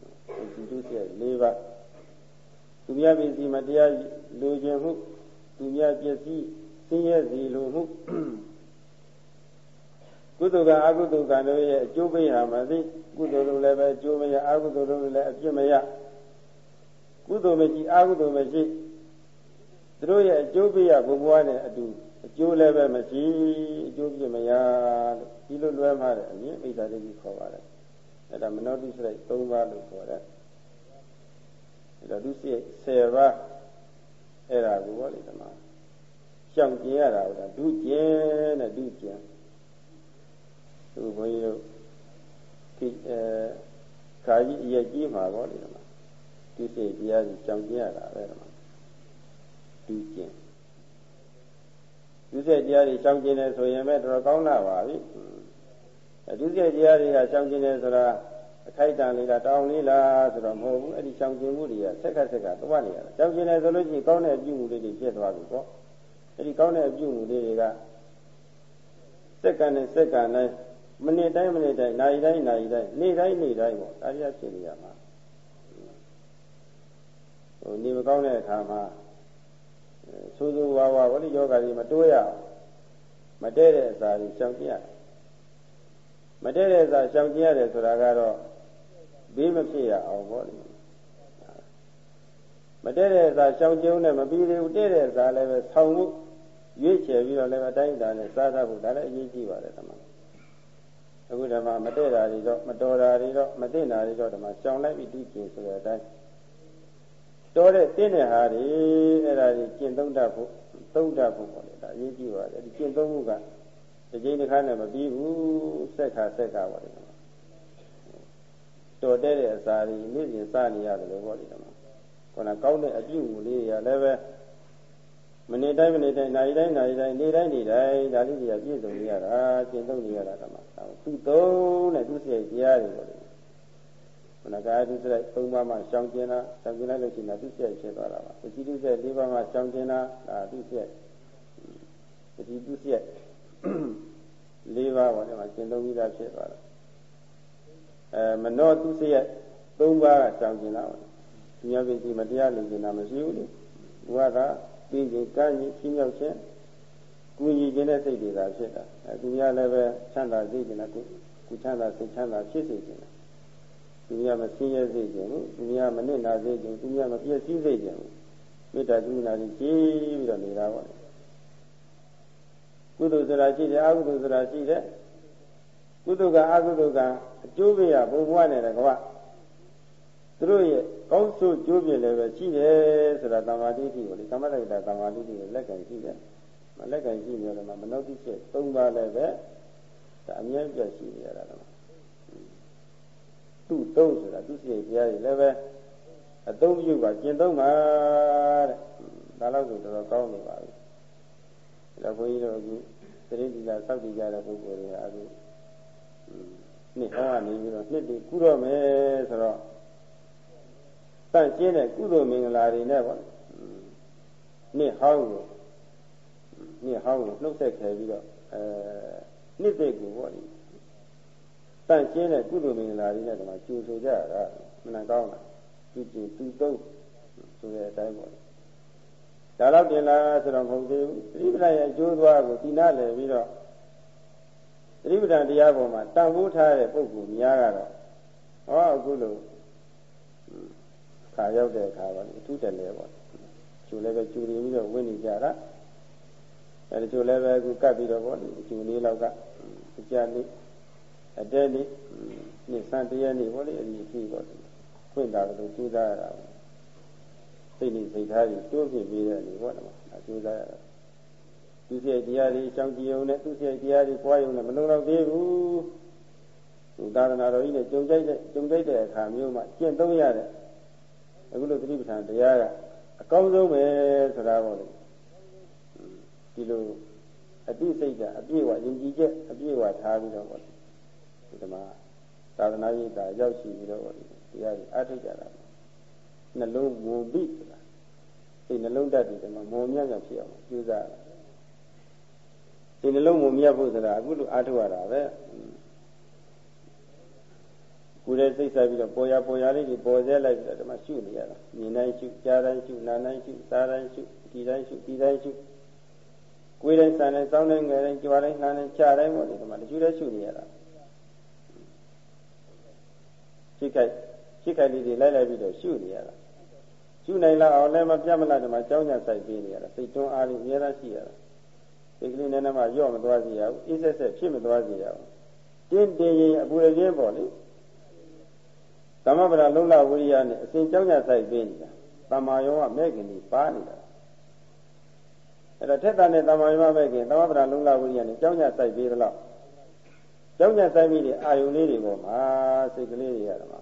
ဒီတုစီ၄ပါးသူများပစ္စည်းမတရားလိုချင်မှုသူများပစ္စည်းဆင်းရဲစီလိုမှုကုသိုလ်ကအကုသိုလ်ကံတို့ရဲ့အကျိုးပေးဟာမသိကုသိုလ်တို့လည်းပဲအကျိုးမရအကုသိုလ်တို့လည်းအပြစ်မရ ကုသိုလ်မရှိအကုသိုလ်မရှိသူတို့ရဲ့အကျိုးပေးရဘုရားနဲ့အတူအကျိုးလည်းပဲမရှိအကျိုးပြမရလို့ဒီလိုလွဲမှားတယ်အမြင်ဣဒ္ဓတိကြီးခေါ်ပါတယ်အဲ့ဒါမနောတိစရိုက်၃ပါးလို့ခေါ်တယ်အဲ့တော့သူစိတ်10ပါးအဲ့ဒါကိုဟောလေဒီမှာရှောင်ကျင်ရတာကဒုကျင်နဲ့ဒုကျင်သူဘုန်းကြီးတို့ဒီအဲခါကြီးအရဲ့ကြီးမှာဟောလေဒီမှာ သူစိတ်တရားကြီးရှောင်ကျင်ရတာပဲဒီမှာဒုကျင်ဒုစရိုက်တရားတွေရှောင်ကျင်တယ်ဆိုရင်ပဲတော်တော်ကောင်းတာပါပြီအဒုစရိုက်တရားတွေကရှောင်ကျင်တယ်ဆိုတာအခိုက်တန်လေးလားတောင်းလေးလားဆိုတော့မဟုတ်ဘူးအဲ့ဒီရှောင်ကျင်မှုတွေကဆက်ကဆက်ကသွားနေရတာရှောင်ကျင်တယ်ဆိုလို့ရှိရင်ကောင်းတဲ့အပြုမှုလေးတွေဖြစ်သွားပြီပေါ့အဲ့ဒီကောင်းတဲ့အပြုမှုလေးတွေကစက္ကန့်နဲ့စက္ကန့်တိုင်းမိနစ်တိုင်းမိနစ်တိုင်းနာရီတိုင်းနာရီတိုင်းနေ့တိုင်းနေ့တိုင်းပေါ့ဒါရီဖြစ်နေရမှာ ဟိုနေမကောင်းတဲ့အခါမှာဆိုးဆိုးဝါးဝါဝိယောဂါကြီးမတိုးရအောင်မတည့်တဲ့အစာကြီးရှောင်ကျင်ရမတည့်တဲ့အစာရှောင်ကျင်ရတယ်ဆိုတာကတော့ဘေးမဖြစ်ရအောင်ပေါ့လေမတည့်တဲ့အစာရှောင်ကျင်နဲ့မပြီးသေးဘူးတည့်တဲ့အစာလည်းပဲဆောင်းမှုရွေးချယ်ပြီးတော့လည်းအတိုင်းအတာနဲ့စားသဖို့ဒါလည်းအရေးကြီးပါတယ်ဓမ္မအခုဓမ္မမတည့်တာတွေတော့မတော်တာတွေတော့မသိတာတွေတော့ဓမ္မရှောင်လိုက်ပြီးတူးကျင်ဆိုတဲ့အတိုင်း တော်တဲ့တင်းတဲ့ဟာတွေအဲ့ဒါကြီးကျင့်သုံးတတ်ဖို့သုံးတတ်ဖို့ပေါ့လေဒါအရေးကြီးပါတယ်ဒီကျင့်သုံးမှုကဒီကြိမ်တစ်ခါနဲ့မပြီးဘူးဆက်ခါဆက်ခါပါလေတော်တဲ့အစာတွေနေ့စဉ်စနေရတယ်လို့ပေါ့လေဒီမှာခုနကောင်းတဲ့အပြုအမူလေးတွေလည်းပဲမနေ့တိုင်းမနေ့တိုင်းနာရီတိုင်းနာရီတိုင်းနေ့တိုင်းနေ့တိုင်းဒါလေးတွေကပြည့်စုံနေရတာကျင့်သုံးနေရတာကမှသူသုံးတဲ့သူစိတ်တရားတွေပေါ့လေ မနကာဒုစရိုက်၃ပါးမှရှောင်ကျင်တာရှောင်ကျင်လိုက်လို့ရှိရင်သူစိတ်ဖြစ်သွားတာပါပတိဒုစရိုက်၄ပါးမှရှောင်ကျင်တာဒါသူစိတ်ပတိဒုစရိုက်၄ပါးပေါ့ဒီမှာကျင့်သုံးပြီးသားဖြစ်သွားတာအဲမနောသူစိတ်၃ပါးကရှောင်ကျင်တာပေါ့သူများပြည်စီမတရားလူကျင်တာမရှိဘူးလေသူကပြီးရင်ကမ်းကြီးချင်းရောက်ခြင်းကူညီခြင်းတဲ့စိတ်တွေသာဖြစ်တာအဲသူများလည်းပဲချမ်းသာစေခြင်းနဲ့ကိုကုချမ်းသာစိတ်ချမ်းသာဖြစ်စေခြင်း သူများမဆင်းရဲစေခြင်းဘူးသူများမနစ်နာစေခြင်းသူများမပြည့်စည်စေခြင်းဘူးမေတ္တာကရုဏာကြီးကြီးပြီးတော့နေတာပါကုသိုလ်ဆိုတာရှိတယ်အကုသိုလ်ဆိုတာရှိတယ်ကုသိုလ်ကအကုသိုလ်ကအကျိုးပေးရဘုံဘဝနဲ့တကွသူတို့ရဲ့ကောင်းဆိုးကျိုးပြလည်းပဲရှိတယ်ဆိုတာသမာဓိတိကိုလေသမထတာသမာဓိတိကိုလက်ကင်ရှိတယ်မလက်ကင်ရှိနေတော့မနောတိချက်၃ပါးလည်းပဲဒါအမြဲပြည့်ရှိနေရတာတော့ သူ့သုံးဆိုတာသူစိတ်တရားတွေလည်းပဲအသုံးပြုပါကျင့်သုံးပါတဲ့ဒါတော့ဆိုတော်တော်ကောင်းနေပါပြီဒါဘုန်းကြီးတို့အခုသတိတိလာစောက်တည်ကြတဲ့ပုဂ္ဂိုလ်တွေကအခုနှစ်ဟောကနေပြီးတော့နှစ်တည်းကုတော့မယ်ဆိုတော့တန့်ကျင်းတဲ့ကုသိုလ်မင်္ဂလာတွေနဲ့ပေါ့နှစ်ဟောင်းကိုနှစ်ဟောင်းကိုနှုတ်ဆက်ခဲ့ပြီးတော့အဲနှစ်သိကိုပေါ့ဒီတ န့်ကျင်းတဲ့ကုသိုလ်မင်္ဂလာတွေနဲ့ဒီမှာကျူဆိုကြတာမနကောင်းတာသူကျူသူသုံးဆိုတဲ့အတိုင်းပေါ့ဒါတော့ပြင်လာဆိုတော့မဟုတ်သေးဘူးသတိပဋ္ဌာန်ရဲ့အကျိုးသွားကိုဒီနာလည်ပြီးတော့သတိပဋ္ဌာန်တရားပေါ်မှာတန်ဖိုးထားတဲ့ပုဂ္ဂိုလ်များကတော့ဟောအခုလို့ခါရောက်တဲ့အခါပါအထူးတယ်လေပေါ့ကျူလည်းပဲကျူနေပြီးတော့ဝင်နေကြတာအဲဒီကျူလည်းပဲအခုကပ်ပြီးတော့ပေါ့ကျူလေးလောက်ကကြာလေး အတဲလေးနှစ်ဆန်းတရက်နေပေါ့လေအဒီရှိပေါ့ဖွင့်တာလို့ကျူးစားရတာစိတ်နေစိတ်ထားကြီးတိုးပြပြီးတဲ့နေပေါ့နော်အကျိုးစားရတာသူစိတ်တရားတွေအကြောင်းကြည်ုံနဲ့သူစိတ်တရားတွေပွားယုံနဲ့မလုံလောက်သေးဘူးသူသာသနာတော်ကြီးနဲ့ကြုံကြိုက်တဲ့ကြုံကြိုက်တဲ့အခါမျိုးမှာကျင့်သုံးရတဲ့အခုလိုသတိပဋ္ဌာန်တရားကအကောင်းဆုံးပဲဆိုတာပေါ့လေဒီလိုအတိစိတ်ကအပြည့်ဝယဉ်ကြည်ချက်အပြည့်ဝထားပြီးတော့ပေါ့ ဒီမှာသာသနာ့ရေးတာရောက်ရှိပြီးတော့ပေါ့ဒီတရားကြီးအားထုတ်ကြတာနှလုံးမုံပြီးဆိုတာဒီနှလုံးတက်ဒီမှာမုံမြတ်ကဖြစ်အောင်ကြိုးစားဒီနှလုံးမမြတ်ဖို့ဆိုတာအခုလိုအားထုတ်ရတာပဲကိုယ်ရဲ့စိတ်ဆက်ပြီးတော့ပေါ်ရပေါ်ရလေးတွေပေါ်စေလိုက်ပြီးတော့ဒီမှာရှုနေရတာမြင်တိုင်းရှုကြားတိုင်းရှုနားတိုင်းရှုစားတိုင်းရှုဒီတိုင်းရှုဒီတိုင်းရှုကိုယ်တိုင်းစံတိုင်းစောင်းတိုင်းငယ်တိုင်းကြွားတိုင်းနှမ်းတိုင်းချတိုင်းပေါ့ဒီမှာတချို့လည်းရှုနေရတာ ရှိခိုက်ရှိခိုက်လေးတွေလိုက်လိုက်ပြီးတော့ရှုနေရတာရှုနိုင်လောက်အောင်လည်းမပြတ်မလားဒီမှာကြောင်းကြဆိုင်ပေးနေရတာစိတ်တွန်းအားလေးအများကြီးရှိရတာစိတ်ကလေးနည်းနည်းမှညော့မသွားစေရဘူးအေးဆက်ဆက်ဖြစ်မသွားစေရဘူးတင်းတင်းရင်အပူရခြင်းပေါ့လေသမဗရာလုံလဝိရိယနဲ့အစဉ်ကြောင်းကြဆိုင်ပေးနေတာတမာယောကမဲ့ခင်ကြီးပါနေတာအဲ့တော့ထက်တာနဲ့တမာယောမဲ့ခင်သမဗရာလုံလဝိရိယနဲ့ကြောင်းကြဆိုင်ပေးသလား ကြောင်းကြဆိုင်ပြီးဒီအာယုန်လေးတွေပေါ်မှာစိတ်ကလေးတွေရတယ်မှာ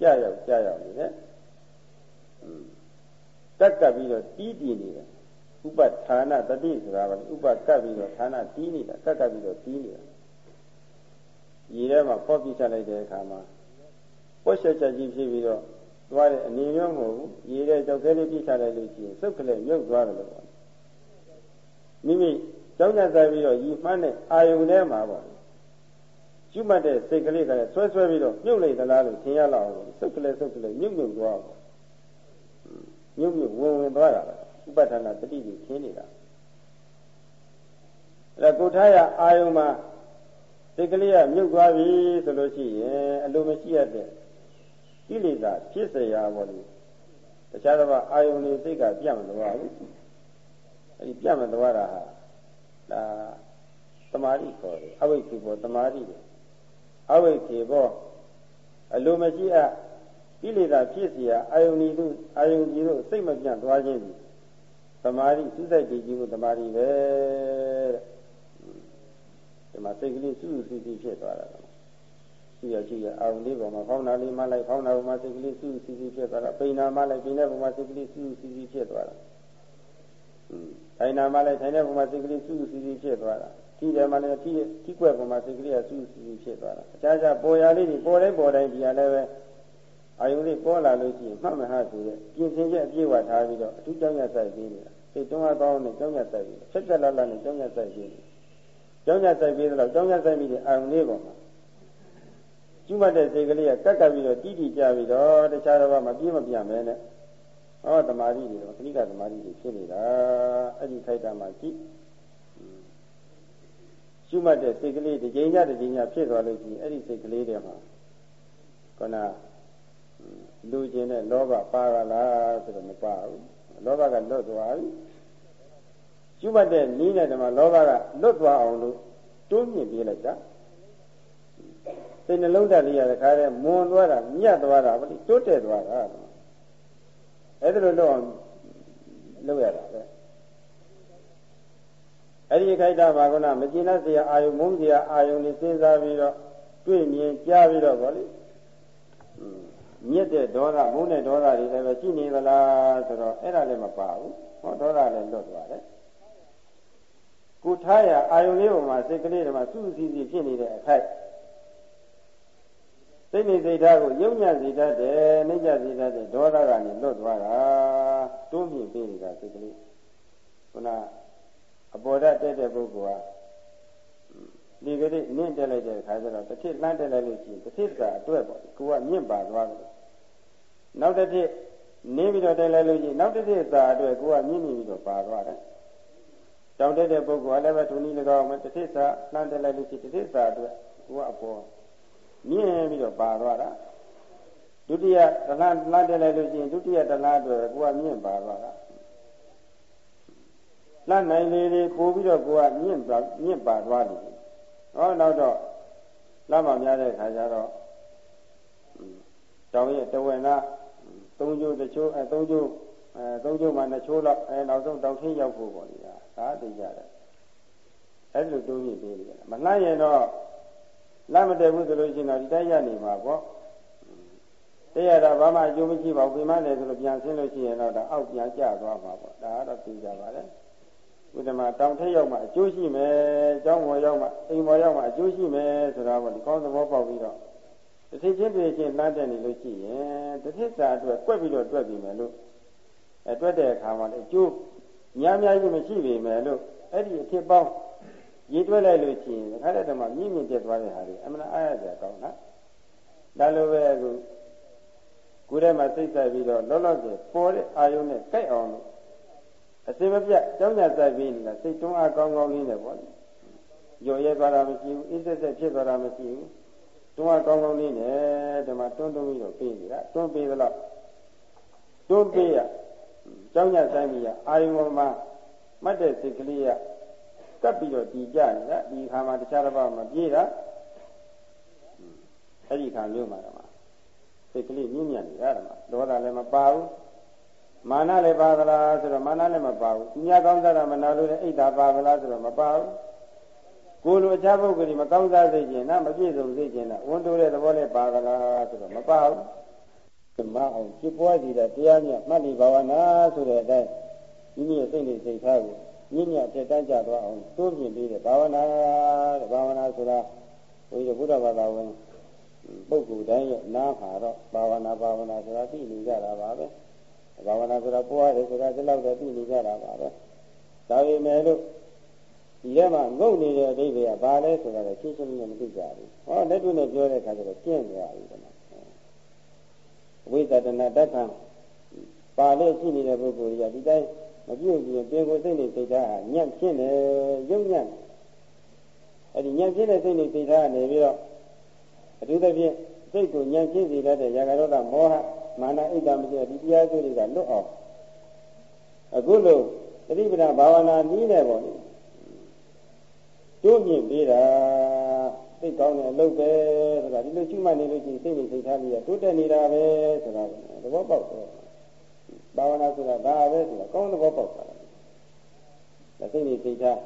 ကြာရောက်ကြာရောက်နေတယ်တက်ကပ်ပြီးတော့တီးတည်နေတယ်ဥပဌာနတတိဆိုတာကဥပကပ်ပြီးတော့ဌာနတီးနေတာကပ်ကပ်ပြီးတော့တီးနေတာရေထဲမှာဖော့ပြချလိုက်တဲ့အခါမှာပွက်ချက်ချက်ကြီးဖြစ်ပြီးတော့သွားတဲ့အနေမျိုးမဟုတ်ဘူးရေထဲကြောက်ကလေးပြချလိုက်လို့ရှိရင်စုပ်ကလေးမြုပ်သွားတယ်လို့ပေါ့မိမိကြောက်ကြစားပြီးတော့ရီမှန်းတဲ့အာယုန်ထဲမှာပေါ့ ကျွတ်မှတ်တဲ့စိတ်ကလေးကလည်းဆွဲဆွဲပြီးတော့မြုပ်လိုက်သလားလို့ထင်ရလောက်အောင်စုပ်ကလေးစုပ်ကလေးမြုပ်မြုပ်သွားပေါ့မြုပ်မြုပ်ဝင်ဝင်သွားတာဥပဋ္ဌာဏတတိကိုခင်းနေတာအဲ့ဒါကိုထားရအာယုံမှာစိတ်ကလေးကမြုပ်သွားပြီဆိုလို့ရှိရင်အလိုမရှိရတဲ့ကိလေသာဖြစ်เสียပါလို့တခြားတစ်ပါးအာယုံလေးစိတ်ကပြတ်မသွားဘူးအဲ့ဒီပြတ်မသွားတာဟာဒါသမာဓိခေါ်တယ်အဝိက္ခေဘောသမာဓိတယ် အဝိက္ခေဘောအလိုမရှိအပ်ကိလေသာဖြစ်เสียအာယုန်ဤသို့အာယုန်ကြီးတို့စိတ်မပြန့်သွားခြင်းသည်သမာဓိစုစိတ်တည်ခြင်းကိုသမာဓိပဲတဲ့ဒီမှာစိတ်ကလေးစုစုစည်းစည်းဖြစ်သွားတာရှိရရှိရအာယုန်လေးပေါ်မှာဖောင်းနာလေးမှလိုက်ဖောင်းနာပေါ်မှာစိတ်ကလေးစုစုစည်းစည်းဖြစ်သွားတာပိန်နာမှလိုက်ပိန်တဲ့ပေါ်မှာစိတ်ကလေးစုစုစည်းစည်းဖြစ်သွားတာอืมထိုင်နာမှလိုက်ထိုင်တဲ့ပေါ်မှာစိတ်ကလေးစုစုစည်းစည်းဖြစ်သွားတာ ထိတယ်မှလည်းထိထိကွက်ပေါ်မှာစိတ်ကလေးကစုစုစည်းစည်းဖြစ်သွားတာအခြားခြားပေါ်ရလေးတွေပေါ်တိုင်းပေါ်တိုင်းဒီဟာလည်းပဲအာယုလေးပေါ်လာလို့ရှိရင်မှတ်မဟဆိုတဲ့ပြင်ဆင်ချက်အပြည့်ဝထားပြီးတော့အထူးကြောင့်ရဆိုင်ပြီးနေတာစိတ်တွန်းအားကောင်းနဲ့ကြောင့်ရဆိုင်ပြီးဆက်ဆက်လာလာနဲ့ကြောင့်ရဆိုင်ပြီးကြောင့်ရဆိုင်ပြီးတော့ကြောင့်ရဆိုင်ပြီးတဲ့အာယုလေးပေါ်မှာကျွတ်တဲ့စိတ်ကလေးကကက်ကပ်ပြီးတော့တီးတီးကြပြီးတော့တခြားတော့မပြေးမပြတ်မဲနဲ့ဟောတမာတိတွေတော့ခဏိကတမာတိတွေဖြစ်နေတာအဲ့ဒီခိုက်တာမှကြည့် ကျွတ်တဲ့စိတ်ကလေးတစ်ကြိမ်ညတစ်ကြိမ်ညဖြစ်သွားလို့ရှိရင်အဲ့ဒီစိတ်ကလေးတွေမှာခဏလူကျင်တဲ့လောဘပါကလားဆိုတော့မပါဘူးလောဘကလွတ်သွားပြီကျွတ်တဲ့နီးတဲ့ဓမ္မလောဘကလွတ်သွားအောင်လို့တွန်းမြင့်ပြေးလိုက်တာစိတ်နှလုံးသားလေးရတဲ့ခါတည်းမွန်သွားတာမြတ်သွားတာဗလိတိုးတက်သွားတာအဲ့ဒါလိုလုပ်အောင်လုပ်ရတာပဲ အဲ့ဒီခိုက်တာဘာကနာမကျင်တဲ့ဆရာအာယုံမုန်းဆရာအာယုံလေးစဉ်းစားပြီးတော့တွေ့မြင်ကြားပြီးတော့ဗောလေမြင့်တဲ့ဒေါသမုန်းတဲ့ဒေါသတွေလည်းပဲရှိနေသလားဆိုတော့အဲ့ဒါလည်းမပါဘူးဟောဒေါသလည်းလွတ်သွားတယ်ကိုထားရအာယုံလေးပေါ်မှာစိတ်ကလေးတွေမှာစူးစီးစီးဖြစ်နေတဲ့အခိုက်စိတ်နေစိတ်ထားကိုယုံညံ့စေတတ်တယ်နှိမ့်ချစေတတ်တယ်ဒေါသကနေလွတ်သွားတာတွန်းမြင့်ပေးနေတာစိတ်ကလေးခုန အပေါ်ဓာတ်တက်တဲ့ပုဂ္ဂိုလ်ဟာဒီကလေးနင့်တက်လိုက်တဲ့အခါကျတော့တစ်ထစ်လှမ်းတက်လိုက်လို့ရှိရင်တစ်ထစ်ကအတွက်ပေါ့ကိုကမြင့်ပါသွားတယ်နောက်တစ်ထစ်နင်းပြီးတော့တက်လိုက်လို့ရှိရင်နောက်တစ်ထစ်သာအတွက်ကိုကမြင့်မြင့်ပြီးတော့ပါသွားတယ်တောင်းတက်တဲ့ပုဂ္ဂိုလ်ကလည်းပဲဒုနည်း၎င်းမှာတစ်ထစ်သာလှမ်းတက်လိုက်လို့ရှိရင်တစ်ထစ်သာအတွက်ကိုကအပေါ်မြင့်ပြီးတော့ပါသွားတာဒုတိယတလားလှမ်းတက်လိုက်လို့ရှိရင်ဒုတိယတလားအတွက်ကိုကမြင့်ပါသွားတာ လှမ်းနိုင်လေလေပို့ပြီးတော့ကိုကမြင့်ပါမြင့်ပါသွားတယ်ဟောနောက်တော့လမ်းမများတဲ့ခါကျတော့တောင်ရဲ့တဝက်နာသုံးကျိုးတစ်ချိုးအဲသုံးကျိုးအဲသုံးကျိုးမှနှစ်ချိုးလောက်အဲနောက်ဆုံးတောင်ထင်းရောက်ဖို့ပေါ့လေဒါသိကြတယ်အဲ့လိုတိုးညစ်ပေးတယ်မနှမ်းရင်တော့လမ်းမတည့်ဘူးဆိုလို့ရှိရင်တော့ဒီတိုက်ရနေမှာပေါ့တရားတော့ဘာမှအကျိုးမရှိပါဘူးပြင်မတယ်ဆိုလို့ပြန်ဆင်းလို့ရှိရင်တော့ဒါအောက်ပြန်ကျသွားမှာပေါ့ဒါကတော့သိကြပါလေ ဥဒ္ဓမတောင်ထက်ရောက်မှအကျိုးရှိမယ်။ကျောင်းပေါ်ရောက်မှအိမ်ပေါ်ရောက်မှအကျိုးရှိမယ်ဆိုတာပေါ့ဒီကောင်းသဘောပေါက်ပြီးတော့တစ်ချိန်ချင်းတစ်ချိန်လှမ်းတက်နေလို့ရှိရင်တစ်ထစ်စာအတွက်ကွက်ပြီးတော့တွက်ပြီးမယ်လို့အဲတွက်တဲ့အခါမှာလည်းအကျိုးများများကြီးမရှိပေမဲ့လို့အဲ့ဒီအဖြစ်ပေါင်းရေးတွဲလိုက်လို့ရှိရင်ခါတဲ့တည်းမှာမြင့်မြင့်တက်သွားတဲ့ဟာတွေအမှန်အားရကြကောင်းတာဒါလိုပဲအခုကိုယ်ထဲမှာစိတ်ဆိုင်ပြီးတော့လောလောဆယ်ပေါ်တဲ့အာယုံနဲ့ကြိုက်အောင်လို့ အစင်မပြတ်ကြောင်းကြစိုက်ပြီးနေတာစိတ်တွန်းအားကောင်းကောင်းလေးနဲ့ပေါ့လေရော်ရဲသွားတာမရှိဘူးအင်းဆက်ဆက်ဖြစ်သွားတာမရှိဘူးတွန်းအားကောင်းကောင်းလေးနဲ့ဒီမှာတွန်းတွန်းပြီးတော့ပြေးနေတာတွန်းပြေးသလားတွန်းပြေးရကြောင်းကြစိုက်ပြီးရအာယုံပေါ်မှာမှတ်တဲ့စိတ်ကလေးကကပ်ပြီးတော့တည်ကြနေတာဒီခါမှာတခြားတစ်ပါးမပြေးတာအဲ့ဒီခါမျိုးမှာတော့စိတ်ကလေးမြင့်မြတ်နေတာဓမ္မဒေါသလည်းမပါဘူး မာနလည်းပါသလားဆိုတော့မာနလည်းမပါဘူးသူများကောင်းစားတာမနာလို့လည်းအိတ်သာပါသလားဆိုတော့မပါဘူးကိုယ်လိုအခြားပုဂ္ဂိုလ်ဒီမကောင်းစားစေခြင်းနဲ့မပြည့်စုံစေခြင်းနဲ့ဝန်တိုးတဲ့သဘောနဲ့ပါသလားဆိုတော့မပါဘူးဓမ္မအောင်ဖြစ်ပွားစီတဲ့တရားမြတ်မှတ်လိဘာဝနာဆိုတဲ့အတိုင်းမိမိရဲ့စိတ်နဲ့စိတ်ထားကိုမြင့်မြတ်ထက်တန်းကြသွားအောင်တိုးမြင့်ပြီးတဲ့ဘာဝနာတဲ့ဘာဝနာဆိုတာဘုရားဘုရားဘာသာဝင်ပုဂ္ဂိုလ်တိုင်းရဲ့နားမှာတော့ဘာဝနာဘာဝနာဆိုတာသိနေကြတာပါပဲ ဘာဝနာဆိုတာပွားတယ်ဆိုတာဒီလောက်တော့သိနေကြတာပါပဲဒါပေမဲ့လို့ဒီထဲမှာငုတ်နေတဲ့အဓိပ္ပာယ်ကဘာလဲဆိုတာလည်းရှင်းရှင်းလင်းလင်းမသိကြဘူးဟောလက်တွေ့နဲ့ပြောတဲ့အခါကျတော့ကျင့်နေရပြီကွာဝိသဒနာတက္ခံပါလေရှိနေတဲ့ပုဂ္ဂိုလ်ကြီးကဒီတိုင်းမပြုတ်ပြီးပြင်ကိုစိတ်နေစိတ်ထားညံ့ဖြစ်နေရုပ်ညံ့အဲ့ဒီညံ့ဖြစ်တဲ့စိတ်နေစိတ်ထားကနေပြီးတော့အထူးသဖြင့်စိတ်ကိုညံ့ရှင်းစေတတ်တဲ့ရာဂရောဓမောဟ မာနဣဒ္ဓမရှိတဲ့ဒီတရားစုတွေကလွတ်အောင်အခုလို့သတိပဋ္ဌာန်ဘာဝနာနည်းနဲ့ပေါ့လေတိုးမြင့်ပေးတာစိတ်ကောင်းတဲ့အလုပ်ပဲဆိုတာဒီလိုကျွမှတ်နေလို့ရှိရင်စိတ်နဲ့စိတ်ထားပြီးတိုးတက်နေတာပဲဆိုတာသဘောပေါက်တယ်ဘာဝနာဆိုတာဒါပဲဆိုတာကောင်းသဘောပေါက်တာဒါစိတ်နဲ့စိတ်ထား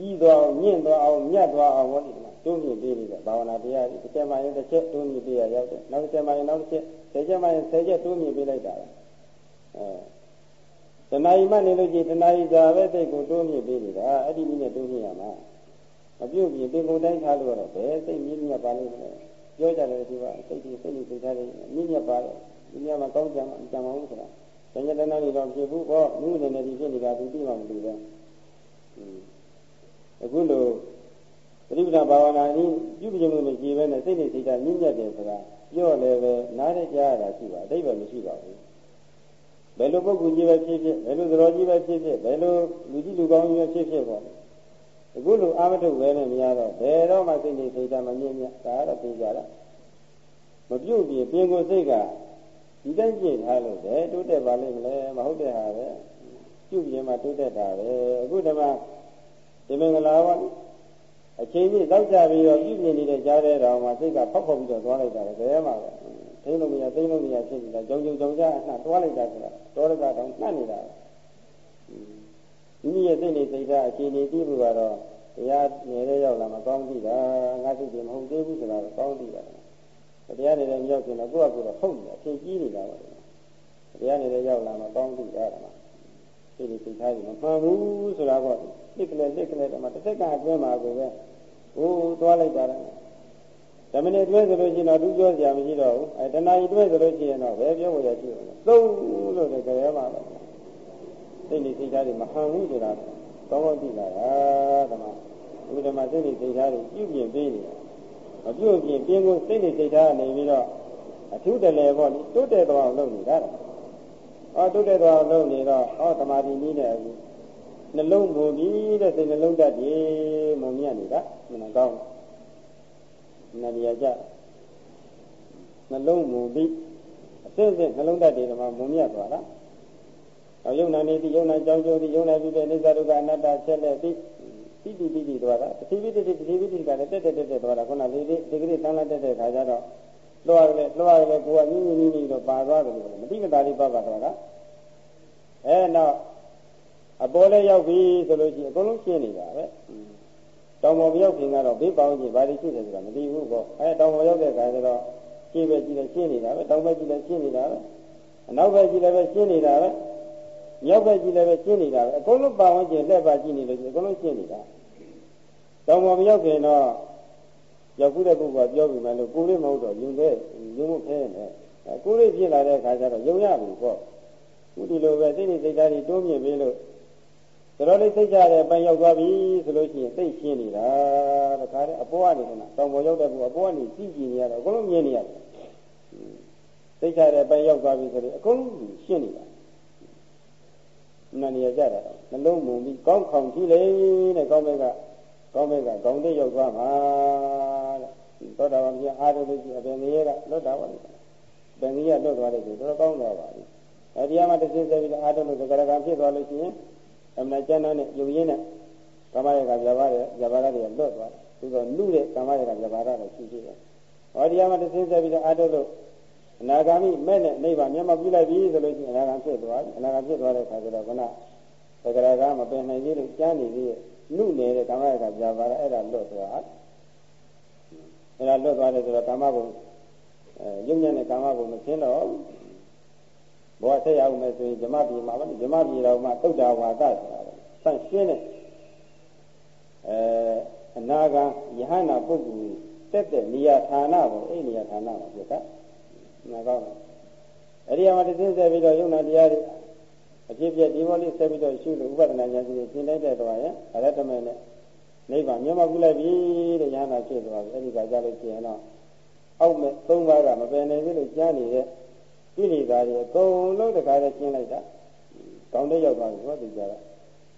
ကြီးသွားအောင်ညင့်သွားအောင်မြတ်သွားအောင်ဟောဒီမှာတွန်းမြင့်ပေးနေတဲ့ဘာဝနာတရားကြီးတစ်ချက်မှရင်တစ်ချက်တွန်းမြင့်ပေးရရောက်တယ်နောက်တစ်ချက်မှရင်နောက်တစ်ချက်ဆယ်ချက်မှရင်ဆယ်ချက်တွန်းမြင့်ပေးလိုက်တာအဲတဏှာကြီးမှနေလို့ရှိရင်တဏှာကြီးသာပဲစိတ်ကိုတွန်းမြင့်ပေးနေတာအဲ့ဒီနည်းနဲ့တွန်းမြင့်ရမှာမပြုတ်ပြီးပင်ကုန်တိုင်းထားလို့တော့ဘယ်စိတ်မြင့်မြတ်ပါလိမ့်မလဲပြောကြတယ်ဒီကစိတ်ကြီးစိတ်ကြီးစိတ်ထားတယ်မြင့်မြတ်ပါလေဒီညမှာကောင်းကြံကြံမအောင်ဆိုတာတဏှာတဏှာကြီးတော့ဖြစ်ဘူးဟောနုနေနေဒီဖြစ်နေတာသူသိမှမသိဘူး အခုလိုပရိပဒဘာဝနာဤပြုပြမှုမရှိဘဲနဲ့စိတ်နဲ့စိတ်ဓာတ်မြင့်မြတ်တယ်ဆိုတာပြောလည်းပဲနားရကြရတာရှိပါအတိတ်ပဲမရှိပါဘူးဘယ်လိုပုဂ္ဂိုလ်ကြီးပဲဖြစ်ဖြစ်ဘယ်လိုသရောကြီးပဲဖြစ်ဖြစ်ဘယ်လိုလူကြီးလူကောင်းကြီးပဲဖြစ်ဖြစ်ပေါ့အခုလိုအာမထုတ်ပဲနဲ့မရတော့ဘယ်တော့မှစိတ်နဲ့စိတ်ဓာတ်မမြင့်မြတ်ဒါတော့သိကြတာမပြုတ်ပြီးပြင်ကိုစိတ်ကဒီတိုင်းပြင်ထားလို့ပဲတိုးတက်ပါလိမ့်မလဲမဟုတ်တဲ့ဟာပဲပြုတ်ပြင်မှတိုးတက်တာပဲအခုဒီမှာ ဒီမင်္ဂလာပါအချိန်ကြီးတောက်ကြပြီးတော့ပြုပြင်နေတဲ့ကြားတဲ့တောင်မှာစိတ်ကဖောက်ဖောက်ပြီးတော့သွားလိုက်တာလေဘယ်မှာပဲသိလို့မရသိလို့မရဖြစ်နေတာကြုံကြုံကြုံကြအနှံ့သွားလိုက်တာဆိုတာတောရကတောင်နှံ့နေတာမိမိရဲ့စိတ်နေစိတ်ဓာတ်အခြေအနေကြည့်လို့ကတော့တရားနေတဲ့ရောက်လာမှကောင်းကြည့်တာငါစိတ်ကြီးမဟုတ်သေးဘူးဆိုတာကောင်းကြည့်တာတရားနေတဲ့ရောက်ရင်တော့ကိုယ့်အကူတော့ဟုတ်နေတာအချိန်ကြီးနေတာပါတရားနေတဲ့ရောက်လာမှကောင်းကြည့်တာကမှစိတ်နေစိတ်ဓာတ်ကြီးမမှန်ဘူးဆိုတာကလ စ်ကလေးလစ်ကလေးတော့မှတစ်စက္ကန့်အတွင်းမှာကိုပဲဟိုးသွားလိုက်တာလည်းဓမ္မနဲ့တွဲဆိုလို့ရှိရင်တော့သူပြောစရာမရှိတော့ဘူးအဲတဏှာကြီးတွဲဆိုလို့ရှိရင်တော့ဘယ်ပြောဝရရှိလို့လဲသုံးလို့လည်းကြရမှာပဲစိတ်နေစိတ်ထားတွေမဟန်ဘူးဆိုတာကောင်းကောင်းသိလာတာဓမ္မဘုရားမှာစိတ်နေစိတ်ထားတွေပြုပြင်ပေးနေတာမပြုပြင်ပြင်းကိုစိတ်နေစိတ်ထားနေပြီးတော့အထူးတလဲပေါ့နိတိုးတက်သွားအောင်လုပ်နေတာအော်တိုးတက်သွားအောင်လုပ်နေတော့ဟောသမာဓိနည်းနဲ့အခု နှလုံးမူပြီးတဲ့စိတ်နှလုံးတတ်ဒီမုံမြတ်နေတာမနကောင်းနန္ဒီရကြနှလုံးမူပြီးအစစ်စစ်နှလုံးတတ်ဒီဓမ္မမုံမြတ်သွားတာအော်ယုံနာနေတိယုံနာကြောင်းကျိုးတိယုံနာပြီးတဲ့အိစ္ဆဒုက္ခအနတ္တဆက်လက်ပြီးတိတိတိတိသွားတာတတိပိတိတိတတိပိတိကလည်းတက်တက်တက်တက်သွားတာခုနလေးလေးဒီကနေ့တန်းလာတက်တဲ့ခါကျတော့လွှားတယ်လွှားတယ်ကိုကညင်းညင်းညင်းတော့ပါသွားတယ်လို့မတိမတာလေးပါပါသွားတာအဲနောက် အပေါ်လည်းရောက်ပြီဆိုလို့ရှိရင်အကုန်လုံးရှင်းနေတာပဲတောင်ပေါ်မရောက်ခင်ကတော့ဘေးပေါင်းကြီးဘာတွေရှိတယ်ဆိုတာမသိဘူးပေါ့အဲတောင်ပေါ်ရောက်တဲ့အခါကျတော့ရှင်းပဲကြည့်တယ်ရှင်းနေတာပဲတောင်ဘက်ကြည့်တယ်ရှင်းနေတာပဲအနောက်ဘက်ကြည့်လည်းပဲရှင်းနေတာပဲမြောက်ဘက်ကြည့်လည်းပဲရှင်းနေတာပဲအကုန်လုံးပါဝင်ကျင်လက်ပါကြည့်နေလို့ရှိရင်အကုန်လုံးရှင်းနေတာတောင်ပေါ်မရောက်ခင်တော့ရောက်ခုတဲ့ပုဂ္ဂိုလ်ကပြောပြီးမှလို့ကိုယ်လေးမဟုတ်တော့ယုံတဲ့ယုံမှုခဲနေကိုယ်လေးဖြစ်လာတဲ့အခါကျတော့ယုံရပြီပေါ့ခုဒီလိုပဲစိတ်နဲ့စိတ်ဓာတ်တွေတိုးမြင့်ပြီးလို့ ဆိုတော့လေးသိကြတဲ့အပိုင်းရောက်သွားပြီဆိုလို့ရှိရင်သိရှင်းနေတာတခါတည်းအပေါ်ကနေကတောင်ပေါ်ရောက်တဲ့ဘုအပေါ်ကနေကြည့်ကြည့်နေရတော့အကုန်လုံးမြင်နေရတယ်သိကြတဲ့အပိုင်းရောက်သွားပြီဆိုတော့အကုန်လုံးရှင်းနေတာနာနေရကြတာနှလုံးမုံပြီးကောင်းခေါင်ကြည့်လေတဲ့ကောင်းဘက်ကကောင်းဘက်ကကောင်းတဲ့ရောက်သွားမှာတဲ့သောတာပန်ပြန်အားထုတ်လို့ရှိရင်အပင်ငရေကလွတ်တာပါလေပင်ငရေလွတ်သွားတယ်ဆိုတော့ကောင်းသွားပါပြီအဲဒီမှာတစ်စိစပြီးအားထုတ်လို့သကရကံဖြစ်သွားလို့ရှိရင် အမှန်ကျမ်းနဲ့ယုံရင်းနဲ့ကာမရကပြပါတဲ့ပြပါရတွေလွတ်သွားတယ်သူကနုတဲ့ကာမရကပြပါရတွေရှိရှိတယ်ဟောဒီမှာတစ်စိစပြီးအားထုတ်လို့အနာဂါမိမဲ့နဲ့နိဗ္ဗာန်မျက်မှောက်ပြုလိုက်ပြီဆိုလို့ရှိရင်အနာဂါဖြစ်သွားပြီအနာဂါဖြစ်သွားတဲ့အခါကျတော့ခဏသကရာကမပင်နိုင်သေးလို့ကြားနေသေးရဲ့နုနေတဲ့ကာမရကပြပါရအဲ့ဒါလွတ်သွားအဲ့ဒါလွတ်သွားတယ်ဆိုတော့ကာမဘုံအဲယုံညံ့တဲ့ကာမဘုံမရှင်းတော့ဘော ဆက်ရအောင်မယ်ဆိုရင်ဇမပြေမှာပဲဇမပြေတော်မှာသုဒ္ဓဝါဒဆိုတာပဲဆန့်ရှင်းတဲ့အဲအနာဂံယဟနာပုဂ္ဂိုလ်တက်တဲ့နေရာဌာနပေါ့အဲ့နေရာဌာနမှာဖြစ်တာနာကောင်းတယ်အဲ့ဒီမှာတစ်သိဆက်ပြီးတော့ယုံနာတရားတွေအဖြစ်ပြဒီဘောလေးဆက်ပြီးတော့ရှုလို့ဥပဒနာဉာဏ်ကြီးရှင်းလိုက်တဲ့တော့ရင်အရတ္တမေနဲ့နိဗ္ဗာန်မျက်မှောက်ပြုလိုက်ပြီတဲ့ယဟနာဖြစ်သွားပြီအဲ့ဒီကကြလို့ရှိရင်တော့အောက်မဲ့သုံးပါးကမပယ်နိုင်ဘူးလို့ကြားနေတဲ့ ကိလေသာတွေအကုန်လုံးတခါတည်းရှင်းလိုက်တာကောင်းတဲ့ရောက်သွားပြီဟောဒီကြတာ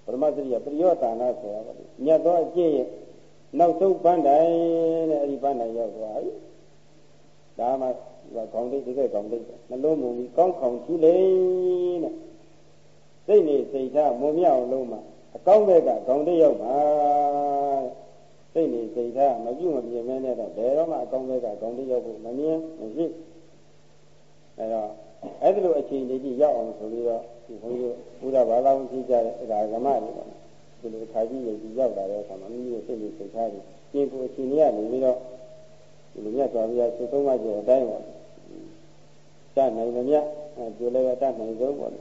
ပရမသရိယပရိယောတာနာဆိုတာပါလေညတ်တော့အကျင့်ရဲ့နောက်ဆုံးပန်းတိုင်တဲ့အဲ့ဒီပန်းတိုင်ရောက်သွားပြီဒါမှဒီကကောင်းတဲ့ဒီကကောင်းတဲ့နှလုံးမူပြီးကောင်းခေါင်ကြည့်လေတဲ့စိတ်နေစိတ်ထားမုံမြောက်လုံးမှာအကောင်းဘက်ကကောင်းတဲ့ရောက်ပါစိတ်နေစိတ်ထားမပြုတ်မပြင်းမဲနဲ့တော့ဘယ်တော့မှအကောင်းဘက်ကကောင်းတဲ့ရောက်ဖို့မမြင်မရှိ အဲတော့အဲ့ဒီလိုအချိန်လေးကြီးရောက်အောင်ဆိုပြီးတော့ဒီဘုန်းကြီးဘုရားဘာသာဝင်ဖြစ်ကြတဲ့ဒါကမတွေပေါ့ဒီလိုခါကြီးရင်ကြီးရောက်လာတဲ့အခါမှာမိမိရဲ့စိတ်နဲ့စိတ်ထားပြီးပြင်ကိုအချိန်ကြီးကနေပြီးတော့ဒီလိုမြတ်စွာဘုရားသုဆုံးမကျအတိုင်းပေါ့တတ်နိုင်မမြအဲဒီလည်းပဲတတ်နိုင်ဆုံးပေါ့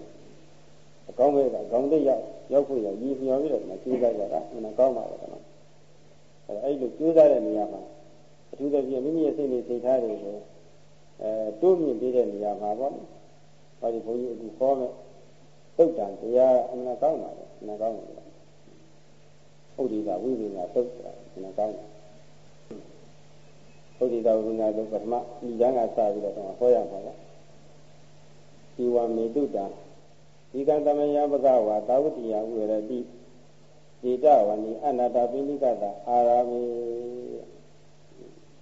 အကောင်းပဲကအကောင်းတဲ့ရောက်ရောက်ဖို့ရည်မျှော်ပြီးတော့မကြိုးစားကြတာမနကောင်းပါဘူးကွာအဲအဲ့လိုကြိုးစားတဲ့နေရာမှာအထူးသဖြင့်မိမိရဲ့စိတ်နဲ့စိတ်ထားတွေကို အဲတိုးမြင့်ပေးတဲ့နေရာမှာပေါ့။ဘာဒီဘုန်းကြီးအခုခေါ်မဲ့သုတ်တန်တရားအမှန်ကောင်းပါလေ။အမှန်ကောင်းတယ်။ဟုတ်ဒီကဝိပင်ကသုတ်တာအမှန်ကောင်းတယ်။ဟုတ်ဒီကဝိပင်ကသုတ်ပထမဒီကျမ်းကစပြီးတော့ဟောရမှာလား။ဒီဝမေတုတံဒီကံသမယပကဝါသာဝတိယဥရတိဒေတဝဏီအနာတပိဋကတာအာရာမေ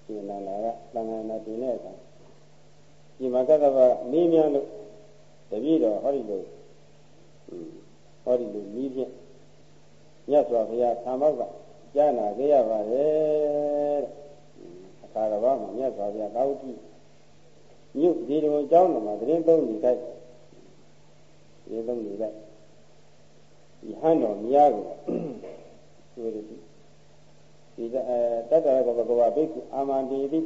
ဒီနာလာကသံဃာနာတင်တဲ့အခါ ဒီမှာကတ္တဗမေးမြန်းလို့တပည့်တော်ဟောဒီလိုဟောဒီလိုနီးဖြင့်မြတ်စွာဘုရားသံမောက်ကကြားနာခဲ့ရပါတယ်အခါကဘာမှာမြတ်စွာဘုရားသာဝတိညုဒီလိုအကြောင်းတော်မှာသတင်းသုံးနေတိုက်သတင်းသုံးနေတိုက်ဒီဟန်တော်မြားကိုဆိုရည်ဒီတတ္တရကဘဂဝါဘိက္ခုအာမန္တိတိ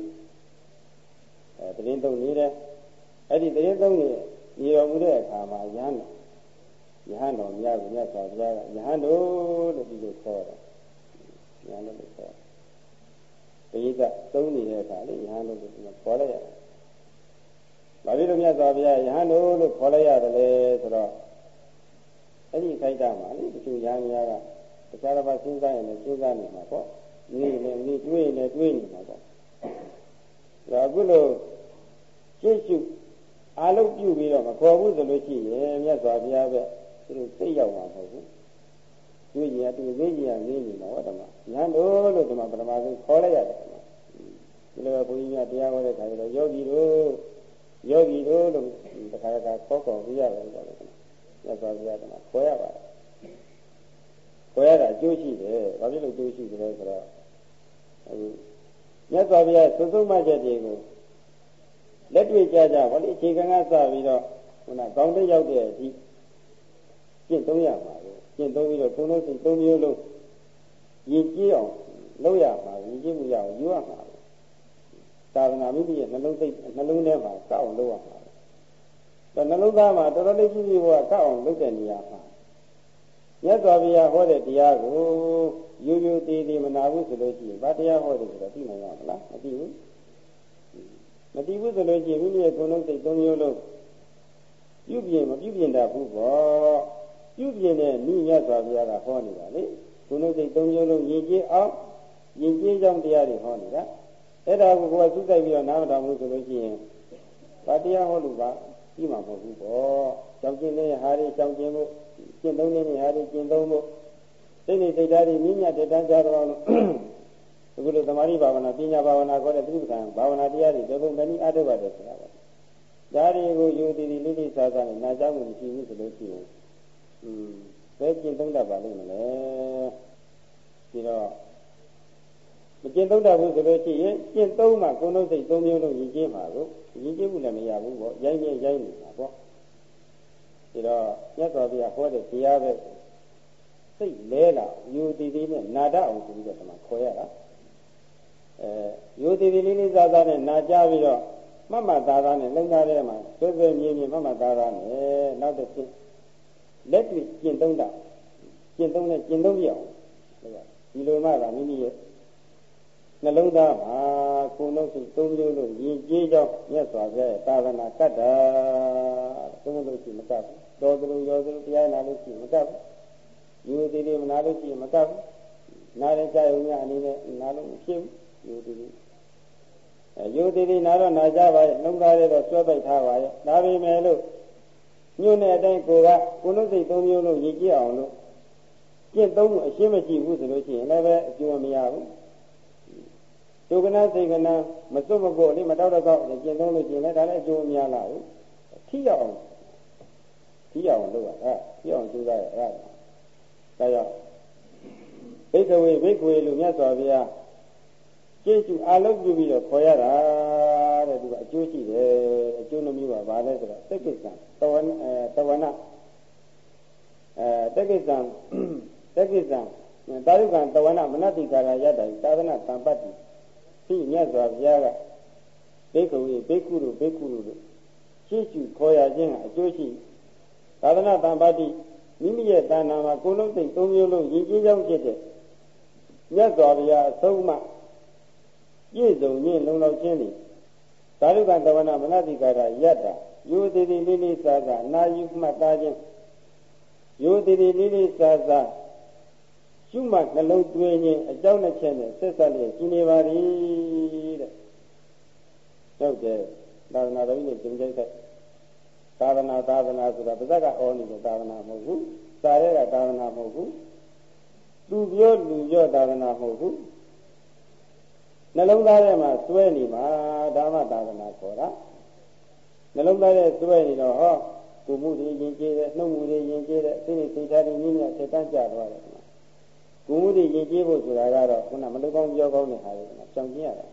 အဲသတင်းသုံးနေတယ်အဲ့ဒီသတင်းသုံးနေညီတော်မူတဲ့အခါမှာယဟန်ယဟန်တော်မြတ်ကိုမြတ်စွာဘုရားကယဟန်တို့လို့ဒီလိုခေါ်တယ်ယဟန်တို့လို့ခေါ်တယ်ပိဋကသုံးနေတဲ့အခါလေယဟန်တို့ကိုခေါ်လိုက်ရတယ်ဘာဖြစ်လို့မြတ်စွာဘုရားယဟန်တို့လို့ခေါ်လိုက်ရတယ်လဲဆိုတော့အဲ့ဒီခိုက်တာမှာလေတချို့ယဟန်များကတခြားတစ်ပါးစဉ်းစားရင်လည်းစဉ်းစားနေမှာပေါ့နေနေနေတွေးနေတွေးနေမှာပေါ့ ဒါအခုလို့ရှင်းရှုအာလုတ်ပြုပြီးတော့မခေါ်ဘူးဆိုလို့ရှိရင်မြတ်စွာဘုရားပဲသူတို့သိရောက်မှာမဟုတ်ဘူးကျွေးကြီးအတူသိကြီးရနေနေမှာဟောဓမ္မညာတို့လို့ဓမ္မပထမဆုံးခေါ်လိုက်ရတယ်ဒီလိုဘုန်းကြီးများတရားဟောတဲ့ခါကျတော့ယောဂီတို့ယောဂီတို့လို့တခါတခါခေါ်ခေါ်ပြရတယ်ပေါ့လေမြတ်စွာဘုရားကခေါ်ရပါတယ်ခေါ်ရတာအကျိုးရှိတယ်ဘာဖြစ်လို့အကျိုးရှိတယ်ဆိုတော့အခု မြတ်စွာဘုရားသုသုံးမချက်တွေကိုလက်တွေ့ကြကြဗောလေအခြေခံကစပြီးတော့ခုနကောင်းတဲ့ရောက်တဲ့အထိကျင့်သုံးရမှာပဲကျင့်သုံးပြီးတော့သုံးလို့စိတ်သုံးမျိုးလုံးရည်ကြည်အောင်လုပ်ရမှာရည်ကြည်မှုရအောင်ယူရမှာပဲသာသနာမိမိရဲ့နှလုံးစိတ်နှလုံးထဲမှာကောက်အောင်လုပ်ရမှာပဲဒါနှလုံးသားမှာတော်တော်လေးကြည့်ကြည့်ဖို့ကကောက်အောင်လုပ်တဲ့နေရာမှာ မြတ်စွာဘုရားဟောတဲ့တရားကိုရိုးရိုးသေးသေးမနာဘူးဆိုလို့ရှိရင်ဘာတရားဟောတယ်ဆိုတော့သိနိုင်ရမလားမသိဘူးမတည်ဘူးဆိုလို့ရှိရင်မိမိရဲ့ကိုယ်လုံးစိတ်သုံးမျိုးလုံးပြုပြင်မပြုပြင်တတ်ဘူးပေါ့ပြုပြင်တဲ့နိမြတ်စွာဘုရားကဟောနေတာလေကုဏုစိတ်သုံးမျိုးလုံးရည်ကြည်အောင်ရည်ကြည်ကြောင်းတရားတွေဟောနေတာအဲ့ဒါကိုကိုယ်ကသုတ်တိုက်ပြီးတော့နားမတော်ဘူးဆိုလို့ရှိရင်ဘာတရားဟောလို့ပါပြီးမှာမဟုတ်ဘူးပေါ့ကြောင်ကျင်တဲ့ဟာတွေကြောင်ကျင်ဖို့ ကျင့်သုံးနေတဲ့ဟာတွေကျင့်သုံးဖို့စိတ်နေစိတ်ဓာတ်တွေမြင့်မြတ်တဲ့တန်းကြတော့လို့အခုလိုသမာဓိဘာဝနာပညာဘာဝနာခေါ်တဲ့သတိပဋ္ဌာန်ဘာဝနာတရားတွေဒီပုံတနည်းအားထုတ်ပါတယ်ဆိုတာပါဒါတွေကိုယူတည်တည်လေးလေးစားစားနဲ့နာကြားမှုမရှိဘူးဆိုလို့ရှိရင်อืมဘယ်ကျင့်သုံးတတ်ပါလိမ့်မလဲပြီးတော့မကျင့်သုံးတတ်ဘူးဆိုလို့ရှိရင်ကျင့်သုံးမှကိုယ်လုံးစိတ်သုံးမျိုးလုံးရည်ကျင်းမှာကိုရည်ကျင်းမှုလည်းမရဘူးပေါ့ရိုင်းနေရိုင်းနေတာပေါ့ ဒီတော့မြတ်စွာဘုရားဟောတဲ့တရားပဲစိတ်လဲလာယူတည်တည်နဲ့နာတအောင်ဆိုပြီးတော့ဒီမှာခေါ်ရတာအဲယူတည်တည်လေးလေးစားစားနဲ့နာကြပြီးတော့မမသားသားနဲ့လုံသားထဲမှာဆွေးဆွေးမြင်းမြင်းမမသားသားနဲ့နောက်တစ်ချက်လက်တွေ့ကျင့်သုံးတာကျင့်သုံးနဲ့ကျင့်သုံးပြအောင်ဒီလိုမှသာမိမိရဲ့ နှလုံးသားမှာကိုယ်လုံးစိတ်သုံးမျိုးလို့ယဉ်ကျေးကြောင်းမြတ်စွာဘုရားရဲ့သာသနာကတ္တာသုံးလို့ရှိမကဘူးတော်သလိုရောသလိုတရားနာလို့ရှိမကဘူးယူသေးသေးမနာလို့ရှိမကဘူးနားလည်းကြာရုံညအနေနဲ့နားလို့မဖြစ်ဘူးယူသေးသေးအဲယူသေးသေးနားတော့နာကြပါရဲ့နှုံးသားလေးတော့ဆွဲပိုက်ထားပါရဲ့ဒါပေမဲ့လို့ညွန့်တဲ့အတိုင်းကိုကကိုယ်လုံးစိတ်သုံးမျိုးလို့ရည်ကြည်အောင်လို့ကျင့်သုံးမှုအရှင်းမရှိဘူးဆိုလို့ရှိရင်လည်းပဲအကျိုးမရဘူး ဒုက္ခနာစိတ်ကနာမစွတ်မကိုလေးမတောက်တော့တော့ကျင့်သုံးလို့ကျင့်လဲဒါလည်းအကျိုးမရလာဘူးထိရောက်အောင်ထိရောက်အောင်လုပ်ရတာထိရောက်အောင်ကြိုးစားရတာဒါကြောင့်ဘိက္ခဝေဘိက္ခဝေလို့မြတ်စွာဘုရားကျေးဇူးအလုံးပြုပြီးတော့ခေါ်ရတာတဲ့သူကအကျိုးရှိတယ်အကျိုးနှမျိုးပါဘာလဲဆိုတော့သက္ကိစ္စံတဝနအဲတဝနအဲသက္ကိစ္စံသက္ကိစ္စံတာရုကံတဝနမနတိကာရယတ္တိသာသနာတံပတ္တိ သိမြတ်စွာဘုရားကဘိက္ခဝေဘိက္ခုတို့ဘိက္ခုတို့ရှင်းကျူခေါ်ရခြင်းကအကျိုးရှိသာသနာတံပတ္တိမိမိရဲ့တဏ္ဍာမှာကိုယ်လုံးသိသုံးမျိုးလုံးရည်ကြီးကြောင်းဖြစ်တဲ့မြတ်စွာဘုရားအဆုံးအမပြည့်စုံခြင်းလုံလောက်ခြင်းသည်သာရုကတဝနာမနတိကာရယတ္တာယောတိတိလေးလေးစားစားနာယူမှတ်သားခြင်းယောတိတိလေးလေးစားစား ရှုမှတ်နှလုံးသွင်းခြင်းအကြောင်းနဲ့ချက်နဲ့ဆက်ဆက်လျက်ရှိနေပါသည်တဲ့ဟုတ်တယ်သာသနာတော်ကြီးနဲ့ကျင့်ကြိုက်တဲ့သာသနာသာသနာဆိုတာပါဇက်ကအောနေတဲ့သာသနာမဟုတ်ဘူးစာရဲကသာသနာမဟုတ်ဘူးသူပြောလူပြောသာသနာမဟုတ်ဘူးနှလုံးသားထဲမှာစွဲနေမှာဓမ္မသာသနာခေါ်တာနှလုံးသားထဲစွဲနေတော့ဟောကိုမှုတွေယဉ်ကျေးတဲ့နှုတ်မှုတွေယဉ်ကျေးတဲ့စိတ်နဲ့စိတ်ထားတွေမြင့်မြတ်ထက်တန်းကြသွားတယ် ကိုမှုတွေယဉ်ကျေးဖို့ဆိုတာကတော့ခုနမလုကောင်းပြောကောင်းတဲ့ဟာတွေကကြောင်ကျင်ရတာ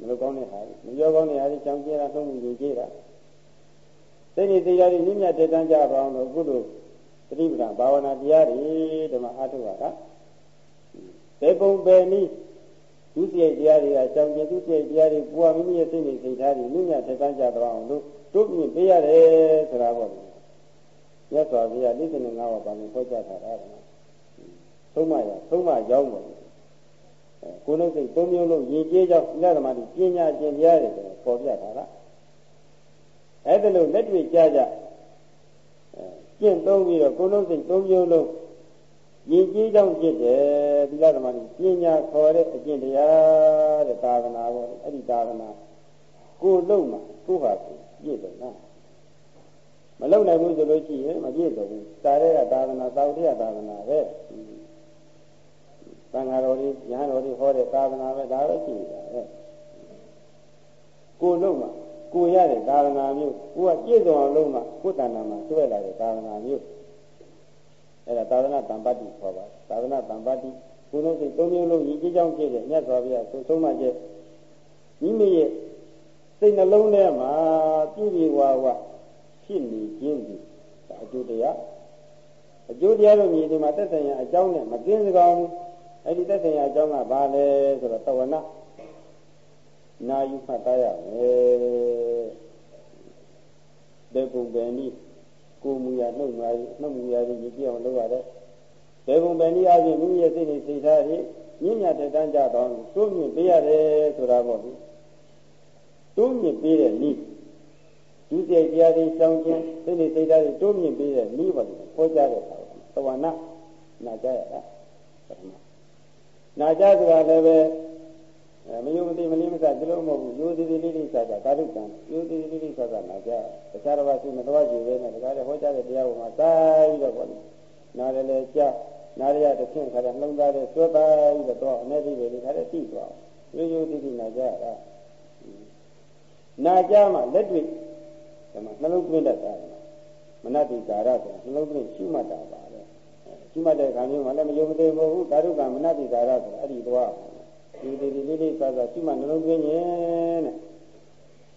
မလုကောင်းတဲ့ဟာတွေမပြောကောင်းတဲ့ဟာတွေကြောင်ကျင်ရတာနှုတ်မှုယဉ်ကျေးတာစိတ်နဲ့စိတ်ထားတွေမြင့်မြတ်ထက်တန်းကြပါအောင်လို့အခုလိုသတိပဋ္ဌာန်ဘာဝနာတရားတွေဓမ္မအားထုတ်ရတာဘယ်ပုံပဲနည်းသူစိတ်တရားတွေကကြောင်ကျင်သူစိတ်တရားတွေပွားမိမိရဲ့စိတ်နဲ့စိတ်ထားတွေမြင့်မြတ်ထက်တန်းကြသွားအောင်လို့တို့ပြင်ပေးရတယ်ဆိုတာပေါ့လေမြတ်စွာဘုရားလိစ္ဆနေငါးပါးပါလို့ပြောကြားထားတာက သုံးမရသုံးမရောက်ပါဘူးကိုယ်လုံးစိတ်သုံးမျိုးလုံးရည်ကြည်ကြောင့်ဣဒ္ဓမတိပညာကျင့်တရားတွေပေါ်ပြထားတာအဲ့ဒါလို့လက်တွေ့ကြကြကျင့်သုံးပြီးတော့ကိုယ်လုံးစိတ်သုံးမျိုးလုံးရည်ကြည်ကြောင့်ဖြစ်တယ်သီလဓမ္မတိပညာခေါ်တဲ့အကျင့်တရားတဲ့သာသနာပေါ့အဲ့ဒီသာသနာကိုယ်လုံးမှာကိုယ်ဟာကိုပြည့်တယ်နော်မလုံနိုင်ဘူးဆိုလို့ရှိရင်မပြည့်စုံဘူးတာရဲကသာသနာသာဝတိယသာသနာပဲ သံဃာတော်တွေညာတော်တွေဟောတဲ့သာသနာပဲဒါပဲရှိနေတာပဲကိုလုံးမှာကိုရတဲ့သာသနာမျိုးကိုကပြည့်စုံအောင်လုံးမှာကိုယ်တဏ္ဍာမှာတွဲလာတဲ့သာသနာမျိုးအဲ့ဒါသာသနာတံပတ္တိခေါ်ပါသာသနာတံပတ္တိကိုယ်လုံးစိတ်သုံးမျိုးလုံးရည်ကြီးကြောင်းပြည့်တဲ့မြတ်စွာဘုရားဆုံးဆုံးမကျမိမိရဲ့စိတ်နှလုံးထဲမှာပြည့်ပြည့်ဝဝဖြစ်နေခြင်းဒီအကျိုးတရားအကျိုးတရားလို့မြည်ဒီမှာတက်ဆိုင်ရာအကြောင်းနဲ့မကင်းစကောင်းဘူး အဲ့ဒီတက်ဆိုင်ရာအကြောင်းကဘာလဲဆိုတော့သဝနာနာယူမှတ်သားရမယ်ဒေပုံပဲနီးကိုမူရနှုတ်ငါနှုတ်မူရကြီးကြည့်အောင်လုပ်ရတယ်ဒေပုံပဲနီးအချင်းမိမိရဲ့စိတ်နဲ့စိတ်ထားကြီးညဉ့်ညတ်တဲ့တန်းကြတော့တိုးမြင့်ပေးရတယ်ဆိုတာပေါ့လေတိုးမြင့်ပေးတဲ့နီးတဒီစိတ်တရားတွေစောင့်ခြင်းစိတ်တွေစိတ်ဓာတ်တွေတိုးမြင့်ပေးတဲ့ဤပါလို့ခေါ်ကြတဲ့အခါသဝနာနာကြရတာပထမ နာကြဆိုတာလည်းပဲမယုံမသိမလေးမစားဒီလိုမဟုတ်ဘူးယိုသေးသေးလေးလေးစားတာကာရုကံယိုသေးသေးလေးလေးစားတာနာကြတခြားတစ်ပါးရှိမတော်ကြည့်ပဲနဲ့ဒါကြတဲ့ဟောကြားတဲ့တရားပေါ်မှာစာပြီးတော့ပေါ့လေနားလည်းကြားနာရရတစ်ဖြင့်ခါတဲ့နှလုံးသားတဲ့သွက်ပါပြီးတော့အနေသိပဲဒီခါတဲ့တိသွားရိုးရိုးတိတိနာကြတာနာကြမှာလက်တွေ့ဒီမှာနှလုံးသွင်းတတ်တာမနတိကာရဆိုနှလုံးသွင်းရှုမှတ်တာပါပဲ ရှုမှတ်တဲ့ခါမျိုးမှာလည်းမယုံမသိဘူးကာရုကမနတိကာရဆိုအဲ့ဒီသွားဒီဒီဒီလေးလေးစားစားရှုမှတ်နှလုံးသွင်းရင်တဲ့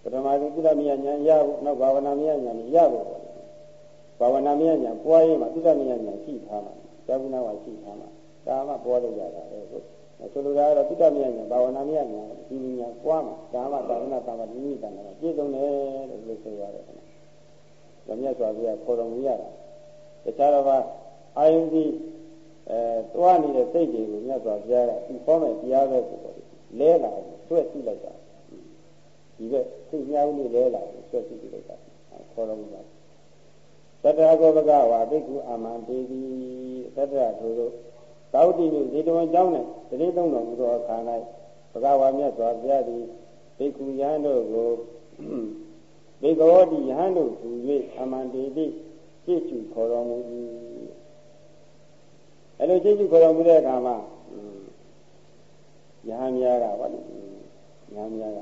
ပထမဆုံးသုဒ္ဓမယညာရဖို့နောက်ဘာဝနာမယညာရဖို့ဘာဝနာမယညာပွားရင်မှသုဒ္ဓမယညာရှိထားမှာဇာဝနာဝရှိထားမှာဒါမှပွားလို့ရတာပဲဆိုဆိုလိုတာကတော့သုတ္တမြတ်ညာဘာဝနာမြတ်ညာဒီညာပွားမှာဒါမှသာသနာ့သာမတိမိတန်တာပြည့်စုံတယ်လို့ပြောဆိုရတယ်ခင်ဗျာမြတ်စွာဘုရားခေါ်တော်မူရတာတခြားတော့ အာယုန်ဒီအဲတွားနေတဲ့စိတ်တွေကိုမြတ်စွာဘုရားကသူဟောမဲ့တရားပဲဆိုတော့လဲလာဆွဲကြည့်လိုက်တာဒီဘက်စိတ်များဦးလေးလဲလာဆွဲကြည့်လိုက်တာခေါ်တော်မူတာတတရာကောပကဝါဘိက္ခုအာမန္တေတိတတရာထိုတို့သာဝတိမြို့ဇေတဝန်ကျောင်းနဲ့တတိသုံးတော်မူသောအခါ၌ဘဂဝါမြတ်စွာဘုရားသည်ဘိက္ခုယဟန်တို့ကိုဘိက္ခဝတိယဟန်တို့ထူ၍အာမန္တေတိပြည့်စုံခေါ်တော်မူ၏ အဲလိုပြည့်စုံခေါ်တော်မူတဲ့အခါမှာယဟန်များကဘာလို့ယဟန်များက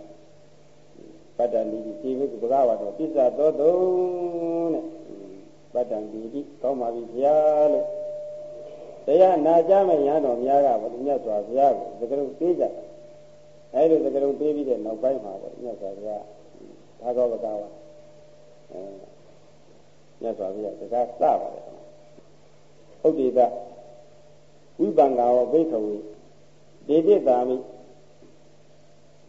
ပတ္တနိတိဒီဘုဘဂဝါတော်ပြစ္ဆာသောတုံးတဲ့ပတ္တံဒီတိကောင်းပါပြီဗျာလို့တရားနာကြမဲ့ရဟန်းတော်များကဘုရားစွာဘုရားကိုသကရုပ်ပေးကြတယ်အဲလိုသကရုပ်ပေးပြီးတဲ့နောက်ပိုင်းမှာပေါ့မြတ်စွာဘုရားသာသောပကဝအဲမြတ်စွာဘုရားတကားစပါတယ်ဟုတ်ဒီက ဝိပံကာရောဘိက္ခဝေဒေတိတာမိ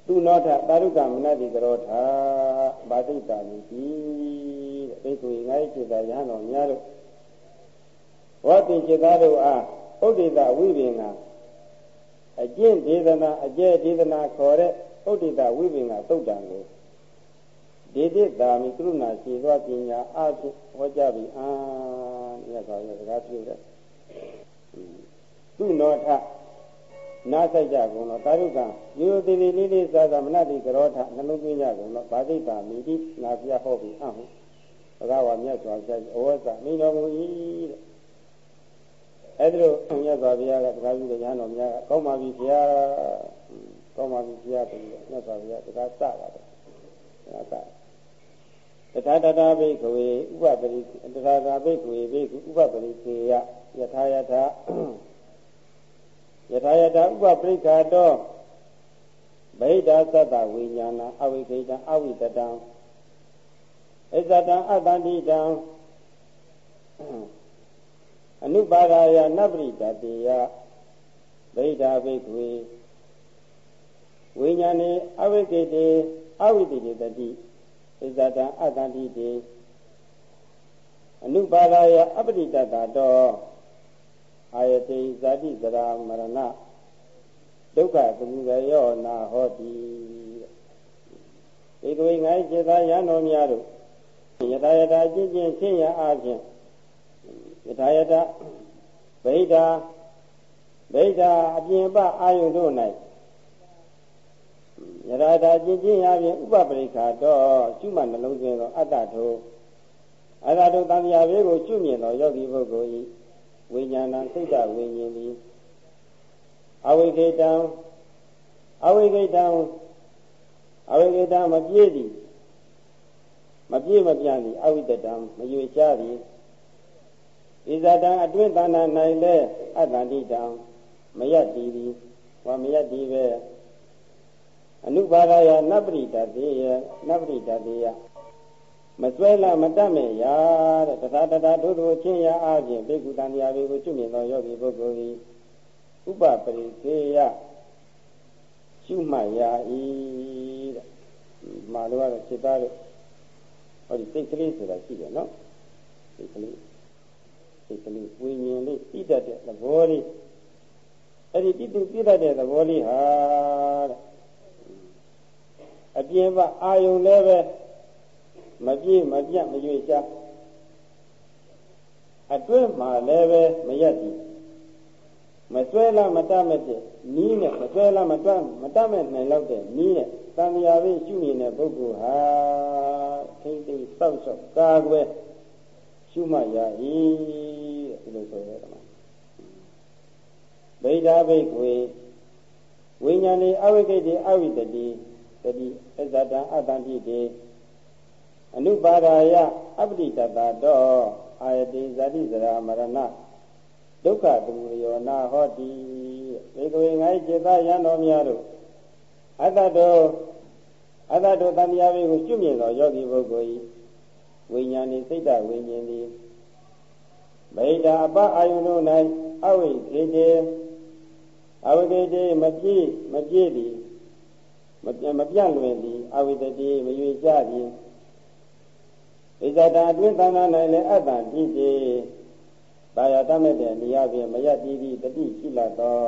သူနောထတာရုကမနတိကရောထာဗာတိတာမိတိတဲ့ဘိက္ခဝေငါ့ခြေသာရဟန်းတော်များတို့ဝတ်တင်ခြေသားတို့အားဥဒိတဝိပင်ကအကျင့်ဒေသနာအကျဲဒေသနာခေါ်တဲ့ဥဒိတဝိပင်ကသုတ်တံကိုဒေတိတာမိကရုဏာရှိသောပညာအဖြစ်ဟောကြားပြီးအာတဲ့ကောင်ရဲ့စကားပြောတဲ့ သူနောထနာဆိုင်ကြကုန်တော့တာရုကရိုးသေးသေးလေးလေးစားစားမနတိကရောထနှလုံးသွင်းကြကုန်တော့ဗာတိတာမိတိနာပြဟောပြီးအဟုဘဂဝါမြတ်စွာဘုရားဩဝါဒမိတော်မူ၏တဲ့အဲ့ဒါလို့မြတ်စွာဘုရားကတရားပြုတဲ့ညာတော်များကကောင်းပါပြီဘုရားကောင်းပါပြီဘုရားပြီးတော့မြတ်စွာဘုရားတရားစပါတယ်ဒါကတထာတတာဘိကဝေဥပပရိတထာတာဘိကဝေဘိကုဥပပရိသေယယထာယထာ ယထာယထာဥပပရိခာတောဗိဓာသတ္တဝိညာဏအဝိခိတံအဝိတတံဣဇတံအတ္တန္တိတံအနုပါဒာယနပရိတတေယဗိဓာဘိကွေဝိညာဏေအဝိကေတေအဝိတိတေတတိဣဇတံအတ္တန္တိတေအနုပါဒာယအပရိတတတော အာယတိဇာတိသရာမရဏဒုက္ခသမုဒယောနာဟောတိဧကဝိငိုင်းစေသာယံတော်များတို့ယတယတာအချင်းချင်းရှင်းရအားဖြင့်ယထာယတဗိဓာဗိဓာအပြင်ပအာယုတို့၌ယထာတာကျင့်ချင်းရာဖြင့်ဥပပရိခါတော့ကျွမနှလုံးသွင်းသောအတ္တထုအတ္တထုတံမြာဘေးကိုကျွမြင်သောယောဂီပုဂ္ဂိုလ်၏ ဝိညာဏစိတ်တဝိညာဉ်သည်အဝိကေတံအဝိကေတံအဝိကေတံမပြည့်သည်မပြည့်မပြန့်သည်အဝိတတံမရွေရှားသည်ဣဇတံအတွင်းတဏ္ဍ၌လဲအတ္တန္တိတံမယတ္တိသည်ဟောမယတ္တိပဲအနုပါဒယနပရိတတေယနပရိတတေယ မစွဲလာမတတ်မဲ့ရာတဲ့တထာတထာတို့တို့ချင်းရာအပြင်ဘေကုတန်တရားတွေကိုကျွမြင်သောယောဂီပုဂ္ဂိုလ်သည်ဥပပရိသေယရှုမှတ်ရာဤတဲ့မာလိုကတော့စိတ်သားတို့ဟောဒီစိတ်ကလေးဆိုတာရှိတယ်နော်စိတ်ကလေးစိတ်ကလေးဝိညာဉ်လေးသိတတ်တဲ့သဘောလေးအဲ့ဒီတိတိသိတတ်တဲ့သဘောလေးဟာတဲ့အပြင်ကအာယုံလည်းပဲ မပြေးမပြတ်မရွေ့ချအတွင်းမှာလည်းပဲမရက်ကြည့်မဆွဲလားမတတ်မဲ့တဲ့နီးနဲ့မဆွဲလားမတတ်မတတ်မဲ့နိုင်တော့တဲ့နီးနဲ့တန်မြာပဲရှုနေတဲ့ပုဂ္ဂိုလ်ဟာထိမ့်သိစောက်စောက်ကာကွယ်ရှုမှတ်ရ၏ဒီလိုဆိုရတယ်မှာဗိဓာဘိကွေဝိညာဉ်လေးအဝိကိတေအဝိတတိတတိအဇတံအတ္တတိတေ အနုပါဒာယအပတိတတတောအာယတိဇတိဇရာမရဏဒုက္ခသူယောနာဟောတိဧကဝေငါ၏จิตယံတော်များတို့အတ္တတောအတ္တတောတန်တရားကိုကျွမြင်သောယောဂီပုဂ္ဂိုလ်၏ဝိညာဉ်၏စိတ်တဝိညာဉ်သည်ဗိဒာအပအာယုန်တို့၌အဝိကေတေအဝိကေတေမပြည့်မပြည့်သည်မပြမပြန့်လွင်သည်အဝိတတိမရွေကြသည် ဣဇတာအတွင်းသဏ္ဍာန်၌လည်းအတ္တတိတိဘာယာတတ်မဲ့တဲ့နေရာပြင်မရတည်သည့်တတိရှိလာသော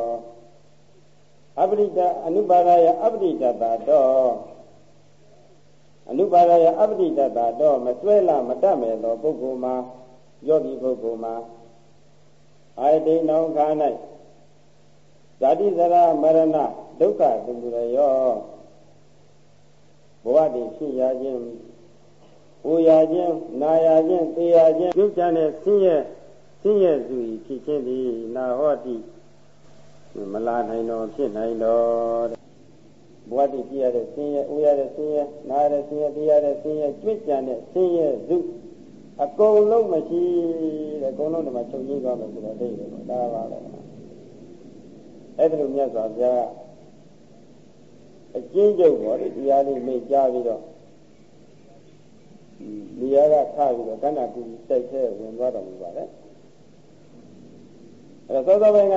အပရိဒအနုပါဒယအပရိဒတာတော့အနုပါဒယအပရိဒတာတော့မစွဲလာမတတ်မဲ့သောပုဂ္ဂိုလ်မှာယောဂီပုဂ္ဂိုလ်မှာအာယတိနောခါ၌ဇာတိဇရာမရဏဒုက္ခသူရယောဘဝတည်ဖြစ်ရခြင်း ပူရခြင်းနာရခြင်းသိရခြင်းပြုချမ်းတဲ့ဆင်းရဲဆင်းရဲစုဤဖြစ်ခြင်းသည်နာဟောတိမလာနိုင်တော့ဖြစ်နိုင်တော့ဘဝတည်ဖြစ်ရတဲ့ဆင်းရဲဥရတဲ့ဆင်းရဲနာရတဲ့ဆင်းရဲသိရတဲ့ဆင်းရဲကြွကြံတဲ့ဆင်းရဲစုအကုန်လုံးမရှိတဲ့အကုန်လုံးဒီမှာချုပ်ငင်းသွားမယ်ဆိုတော့ဒိဋ္ဌိပေါ့ဒါပါပဲအဲ့ဒါလိုမြတ်စွာဘုရားအကျဉ်းချုပ်ပေါ့ဒီတရားလေးမိတ်ကြားပြီးတော့ နေရာကထပြီးတော့ကဏ္ဍကူစိုက်သေးဝင်သွားတော်မူပါတယ်အဲ့တော့သောသောပိုင်းက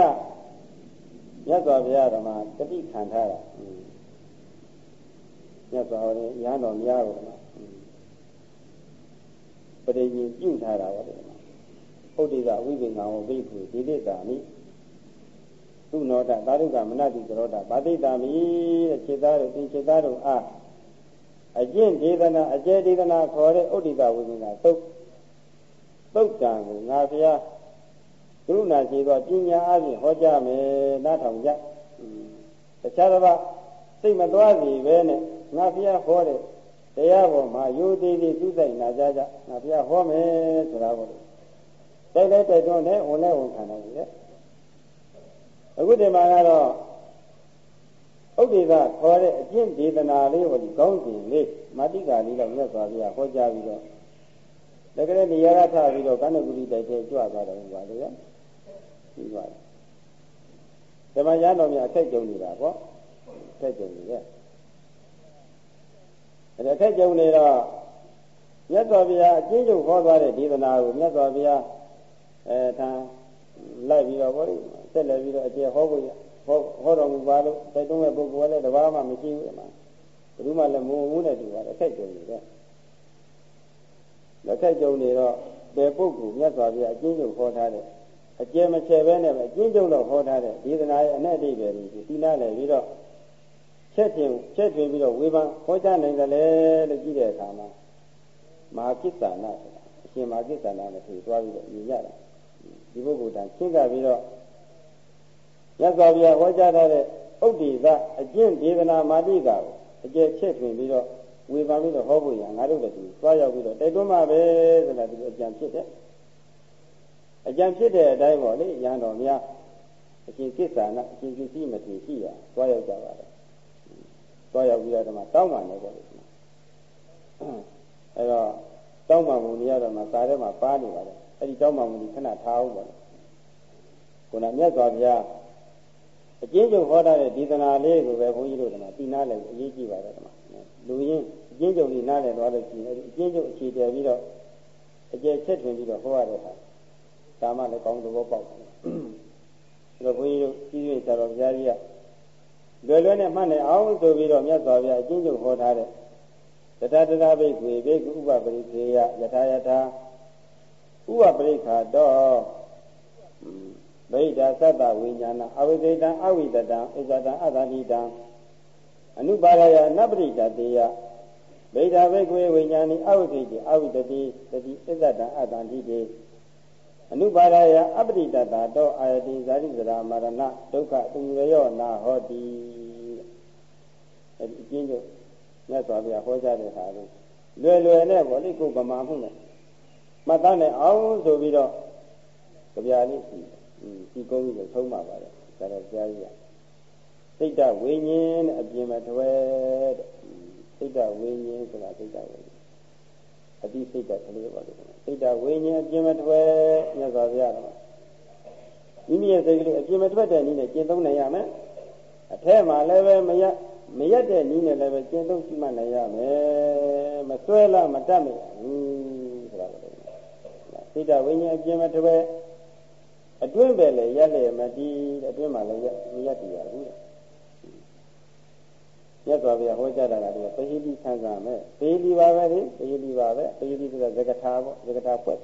မြတ်စွာဘုရားဓမ္မတတိခံထားတာမြတ်စွာဘုရားရဟန်းတော်များကိုဓမ္မပရိညင်ပြုထားတာပါဓမ္မဥဒိကဝိပင်္ဂံဝိက္ခုဒီတိတာမိသူနောတသာဓုကမနတိကရောတာဗာတိတာမိတဲ့ခြေသားတို့သင်ခြေသားတို့အား အကျင့်ဒေသနာအကျဲဒေသနာခေါ်တဲ့ဥဒိကဝိပင်္ဂံသုတ်သုတ်တံကိုငါဖျားကရုဏာရှိသောပညာအပြင်ဟောကြားမယ်နားထောင်ကြတခြားတစ်ပါးစိတ်မသွားစီပဲနဲ့ငါဖျားဟောတဲ့တရားပေါ်မှာယိုသေးသေးသူ့ဆိုင်နာကြကြငါဖျားဟောမယ်ဆိုတာပေါ့တိုက်တိုက်တိုက်တွန်းနဲ့ဝင်နဲ့ဝင်ခံတယ်လေအခုဒီမှာကတော့ ဥဒိကခေါ်တဲ့အကျင့်ဒေသနာလေးဟောဒီကောင်းစဉ်လေးမာတိကာလေးတော့မြတ်စွာဘုရားဟောကြားပြီးတော့တကယ်နေရာကထပြီးတော့ကန္နကုတိတိုက်ထဲကြွသွားတယ်ပါလေပြီးပါတယ်ဓမ္မရတော်များအခက်ကြုံနေတာပေါ့အခက်ကြုံနေရဲ့အဲ့အခက်ကြုံနေတော့မြတ်စွာဘုရားအကျဉ်းချုပ်ဟောသွားတဲ့ဒေသနာကိုမြတ်စွာဘုရားအဲထံလိုက်ပြီးတော့ဗောလေဆက်လက်ပြီးတော့အကျေဟောဖို့ဟော ဟောတော်မူပါလို့တိုက်တွန်းတဲ့ပုဂ္ဂိုလ်လည်းတဘာမှမရှိဘူးအမှဘယ်သူမှလည်းမုံမှုနဲ့တူပါတယ်အခက်ကြုံနေတယ်လက်ထက်ကြုံနေတော့ဘယ်ပုဂ္ဂိုလ်မြတ်စွာဘုရားအကျဉ်းချုပ်ဟောထားတဲ့အကျယ်မချဲပဲနဲ့ပဲအကျဉ်းချုပ်တော့ဟောထားတဲ့ဒေသနာရဲ့အနဲ့အတိပဲဒီသီလလည်းပြီးတော့ချက်တင်ချက်တင်ပြီးတော့ဝေဖန်ဟောကြားနိုင်တယ်လေလို့ကြည့်တဲ့အခါမှာမဟာကိစ္ဆာနာဆိုတာအရှင်မဟာကိစ္ဆာနာနဲ့သူသွားပြီးတော့မြင်ရတာဒီပုဂ္ဂိုလ်တန်ချင်းကပြီးတော့ ရသော်ပြဟောကြားထားတဲ့ဥဒိကအကျင့်ဒေသနာမာတိကကိုအကျယ်ချက်တင်ပြီးတော့ဝေဖန်ပြီးတော့ဟောဖို့ရငါတို့လည်းဒီသွားရောက်ပြီးတော့တိုက်တွန်းမှာပဲဆိုတာဒီအကြံဖြစ်တယ်အကြံဖြစ်တဲ့အတိုင်းပေါ့လေရဟန်းတော်များအရှင်ကိစ္ဆာနာအရှင်ကိစီမတိရှိရသွားရောက်ကြပါတယ်သွားရောက်ပြီးတော့ဒီမှာတောင်းပန်တယ်ပေါ့လေအဲတော့တောင်းပန်မှုနေရာတော့မှစာထဲမှာပါနေပါတယ်အဲ့ဒီတောင်းပန်မှုကြီးခဏထားအောင်ပေါ့လေခုနမြတ်စွာဘုရား အကျဉ်းချုပ်ဟောထားတဲ့ဒေသနာလေးကိုပဲဘုန်းကြီးတို့ကမှသိနာလည်းအရေးကြီးပါတယ်ဒီမှာလူရင်းအကျဉ်းချုပ်လေးနားလည်သွားလို့ရှိရင်အကျဉ်းချုပ်အခြေတည်ပြီးတော့အကျယ်ချက်ထွင်ပြီးတော့ဟောရတဲ့အခါဒါမှလည်းကောင်းသဘောပေါက်တယ်။ဒါဘုန်းကြီးတို့ကြီးကြီးဆရာတော်ဘုရားကြီးကလွယ်လွယ်နဲ့မှတ်နိုင်အောင်ဆိုပြီးတော့မြတ်စွာဘုရားအကျဉ်းချုပ်ဟောထားတဲ့တတတတဘိက္ခေဘိက္ခုဥပပရိခေယယထာယထာဥပပရိခါတော့ ဗိဓာသတ္တဝိညာဏအဝိဇိတံအဝိတတံဣဇတံအတ္တိတံအနုပါရယနပရိတတေယဗိဓာဘိကွေဝိညာဏိအဝိသိတိအဝိတတိတတိအစ္ဆတံအတ္တန္တိတေအနုပါဒယအပရိတတတောအာယတိဇာတိဇရာမရဏဒုက္ခသူရယောနာဟောတိအဲဒီအကျဉ်းချုပ်မြတ်စွာဘုရားဟောကြားတဲ့ဟာလေးလွယ်လွယ်နဲ့ဗောလေကိုဗမာမှုနဲ့မှတ်သားနဲ့အောင်ဆိုပြီးတော့ကြပြလေးရှိ ဒီကုန်းကြီးကိုသုံးပါပါတယ်ဒါတော့ကြားရစိတ်တဝိညာဉ်နဲ့အပြင်မှာတွဲတဲ့စိတ်တဝိညာဉ်ဆိုတာစိတ်တဝိညာဉ်အတိစိတ်တကလေးပါလို့စိတ်တဝိညာဉ်အပြင်မှာတွဲမြတ်စွာဘုရားကမိမိရဲ့စိတ်ကလေးအပြင်မှာထွက်တဲ့နည်းနဲ့ကျင့်သုံးနိုင်ရမယ်အထက်မှာလည်းပဲမရမရက်တဲ့နည်းနဲ့လည်းပဲကျင့်သုံးရှိမှနိုင်ရမယ်မစွဲလားမတတ်မရဘူးဆိုတာပဲစိတ်တဝိညာဉ်အပြင်မှာတွဲ အတွင်းပဲလေရက်လေမတည်အတွင်းမှာလည်းရက်မရက်တည်ရဘူးတဲ့ရသော်ဗျာဟောကြားတာကဒီပဟိတိဆန်းဆန်းမဲ့ပဟိတိပါပဲလေပဟိတိပါပဲပဟိတိဆိုတာဇဂထာပေါ့ဇဂထာပွက်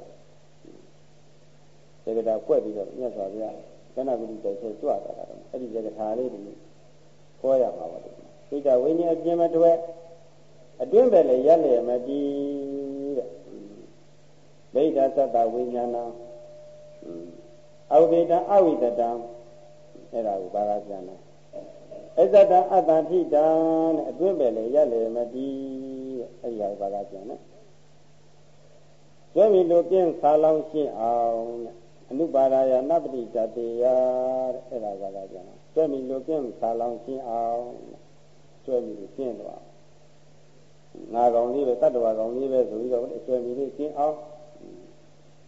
ဇဂထာပွက်ပြီးတော့မြတ်စွာဘုရားကဏ္ဍဂုတိတိုင်ဆွကြွတာတော့အဲ့ဒီဇဂထာလေးတွေဟောရမှာပါလို့စိတ်တဝိညာဉ်အပြင်မတွဲအတွင်းပဲလေရက်လေမတည်တဲ့ဗိဓာသတ္တဝိညာဏ အဝိဒံအဝိတတံအဲ့ဒါကိုဘာသာပြန်တယ်အဇတံအတ္တထိတံတဲ့အတွင်းပဲလေရက်လေမတည်တဲ့အဲ့ဒီဟာကိုဘာသာပြန်တယ်ကျွမ်းမီလိုပြင်းဆာလောင်ရှင်းအောင်တဲ့အနုပါဒာယနပတိတတေယတဲ့အဲ့ဒါဘာသာပြန်တယ်ကျွမ်းမီလိုပြင်းဆာလောင်ရှင်းအောင်ကျွမ်းမီလိုပြင်းတော့ငါကောင်လေးပဲတတ္တဝါကောင်လေးပဲဆိုပြီးတော့ကျွမ်းမီလေးရှင်းအောင်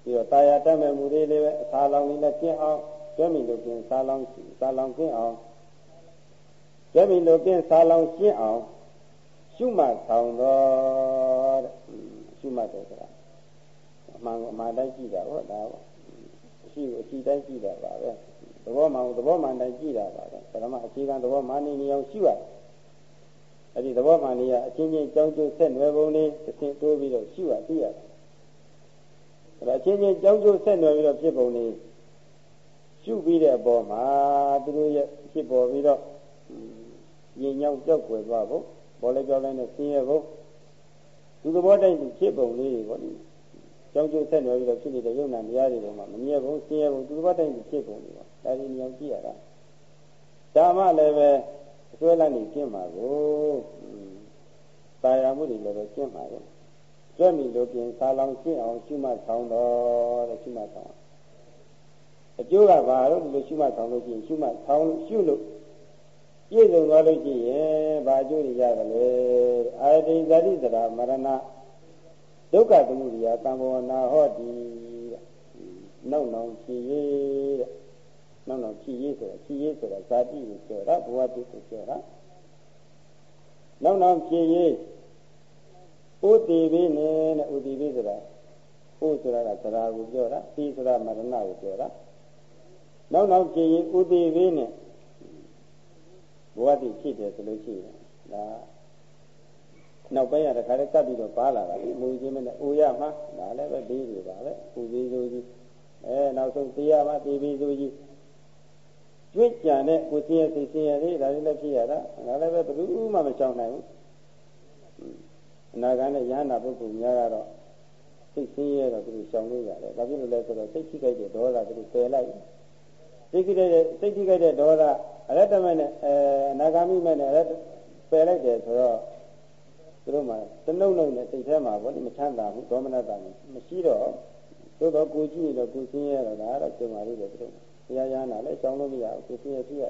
ပြီးတော့တာယာတတ်မဲ့မှုလေးလေးပဲအစာလောင်လေးနဲ့ကျင့်အောင်ကျွမ်းမီလို့ကျင့်စာလောင်စာလောင်ကျင့်အောင်ကျွမ်းမီလို့ကျင့်စာလောင်ကျင့်အောင်ရှုမှတ်ဆောင်တော့တဲ့ရှုမှတ်တယ်ဆိုတာအမှန်အမှန်တိုင်းကြည့်တာဟုတ်ဒါပေါ့အရှိကိုအရှိတိုင်းကြည့်တာပါပဲသဘောမှန်သဘောမှန်တိုင်းကြည့်တာပါပဲပရမအခြေခံသဘောမှန်နေနေအောင်ရှုရတယ်အဲ့ဒီသဘောမှန်လေးကအချင်းချင်းကြောင်းကျိုးဆက်နွယ်ပုံလေးတစ်ဆင့်တိုးပြီးတော့ရှုရသိရတယ် ဒါအချင်းချင်းကြောင်းကျိုးဆက်နွယ်ပြီးတော့ဖြစ်ပုံလေးရှုပြီးတဲ့အပေါ်မှာသူတို့ရဲ့ဖြစ်ပေါ်ပြီးတော့ရင်ညောင်းကြောက်ွယ်သွားဖို့ဘောလေးကြောက်လိုက်နဲ့ဆင်းရဲဖို့သူသဘောတိုင်းသူဖြစ်ပုံလေးတွေပေါ့ဒီကြောင်းကျိုးဆက်နွယ်ပြီးတော့ဖြစ်နေတဲ့ယုံနာတရားတွေပေါ်မှာမမြဲဘူးဆင်းရဲဘူးသူသဘောတိုင်းသူဖြစ်ပုံတွေပေါ့ဒါဒီညောင်းကြည့်ရတာဓမ္မလည်းပဲအစွဲလန်းနေကျင့်ပါကိုတာယာမှုတွေလည်းပဲကျင့်ပါကို ကြွက်မိလို့ပြင်စာလောင်ရှင်းအောင်ရှုမှတ်ဆောင်တော့တဲ့ရှုမှတ်ဆောင်အကျိုးကဘာလို့ဒီလိုရှုမှတ်ဆောင်လို့ရှိရင်ရှုမှတ်ဆောင်ရှုလို့ပြည့်စုံသွားလို့ရှိရင်ဘာအကျိုးတွေရတယ်လဲအာတိဇာတိသရာမရဏဒုက္ခသမုဒယသံဘောနာဟောတိတဲ့နောက်နောက်ဖြည်ရေးတဲ့နောက်နောက်ဖြည်ရေးဆိုတာဖြည်ရေးဆိုတာဇာတိကိုပြောတာဘဝတိကိုပြောတာနောက်နောက်ဖြည်ရေး ဥတီပိနဲ့တဲ့ဥတီပိဆိုတာဥဆိုတာကသရာကိုပြောတာတိဆိုတာမရဏကိုပြောတာနောက်နောက်ဖြည်ရေးဥတီပိနဲ့ဘဝတိဖြစ်တယ်ဆိုလို့ရှိရင်ဒါနောက်ပိုင်းရတခါတည်းကပ်ပြီးတော့ပါလာတာမူချင်းမနဲ့အိုရမှာဒါလည်းပဲပြီးပြီပါပဲဥပြီးဆိုကြီးအဲနောက်ဆုံးတရားမှာပြီးပြီးဆိုကြီးကျွတ်ကြံတဲ့ကိုစင်းရဲ့စိတ်စင်းရဲ့လေးဒါလေးလည်းဖြစ်ရတာဒါလည်းပဲဘယ်သူမှမချောင်နိုင်ဘူးအ နာဂတ်နဲ့ယ ahanan ပုဂ္ဂိုလ်များကတော့စိတ်စင်းရဲတော့သူရှောင်လို့ရတယ်ဘာဖြစ်လို့လဲဆိုတော့စိတ်ထိခိုက်တဲ့ဒေါသသူပယ်လိုက်စိတ်ထိခိုက်တဲ့စိတ်ထိခိုက်တဲ့ဒေါသအရတ္တမနဲ့အဲအနာဂါမိမဲ့နဲ့အရတ္တပယ်လိုက်တယ်ဆိုတော့သူတို့မှတနှုတ်နှုတ်နဲ့စိတ်ထဲမှာဘောဒီမချမ်းသာဘူးဒေါမနတာမရှိတော့သို့တော့ကိုကြည့်နေတော့ကိုစင်းရဲတော့ဒါကတော့ကျင်ပါလိမ့်တယ်သူတို့ဘုရားရဟနာလည်းရှောင်လို့မရဘူးကိုစင်းရဲဖြစ်ရ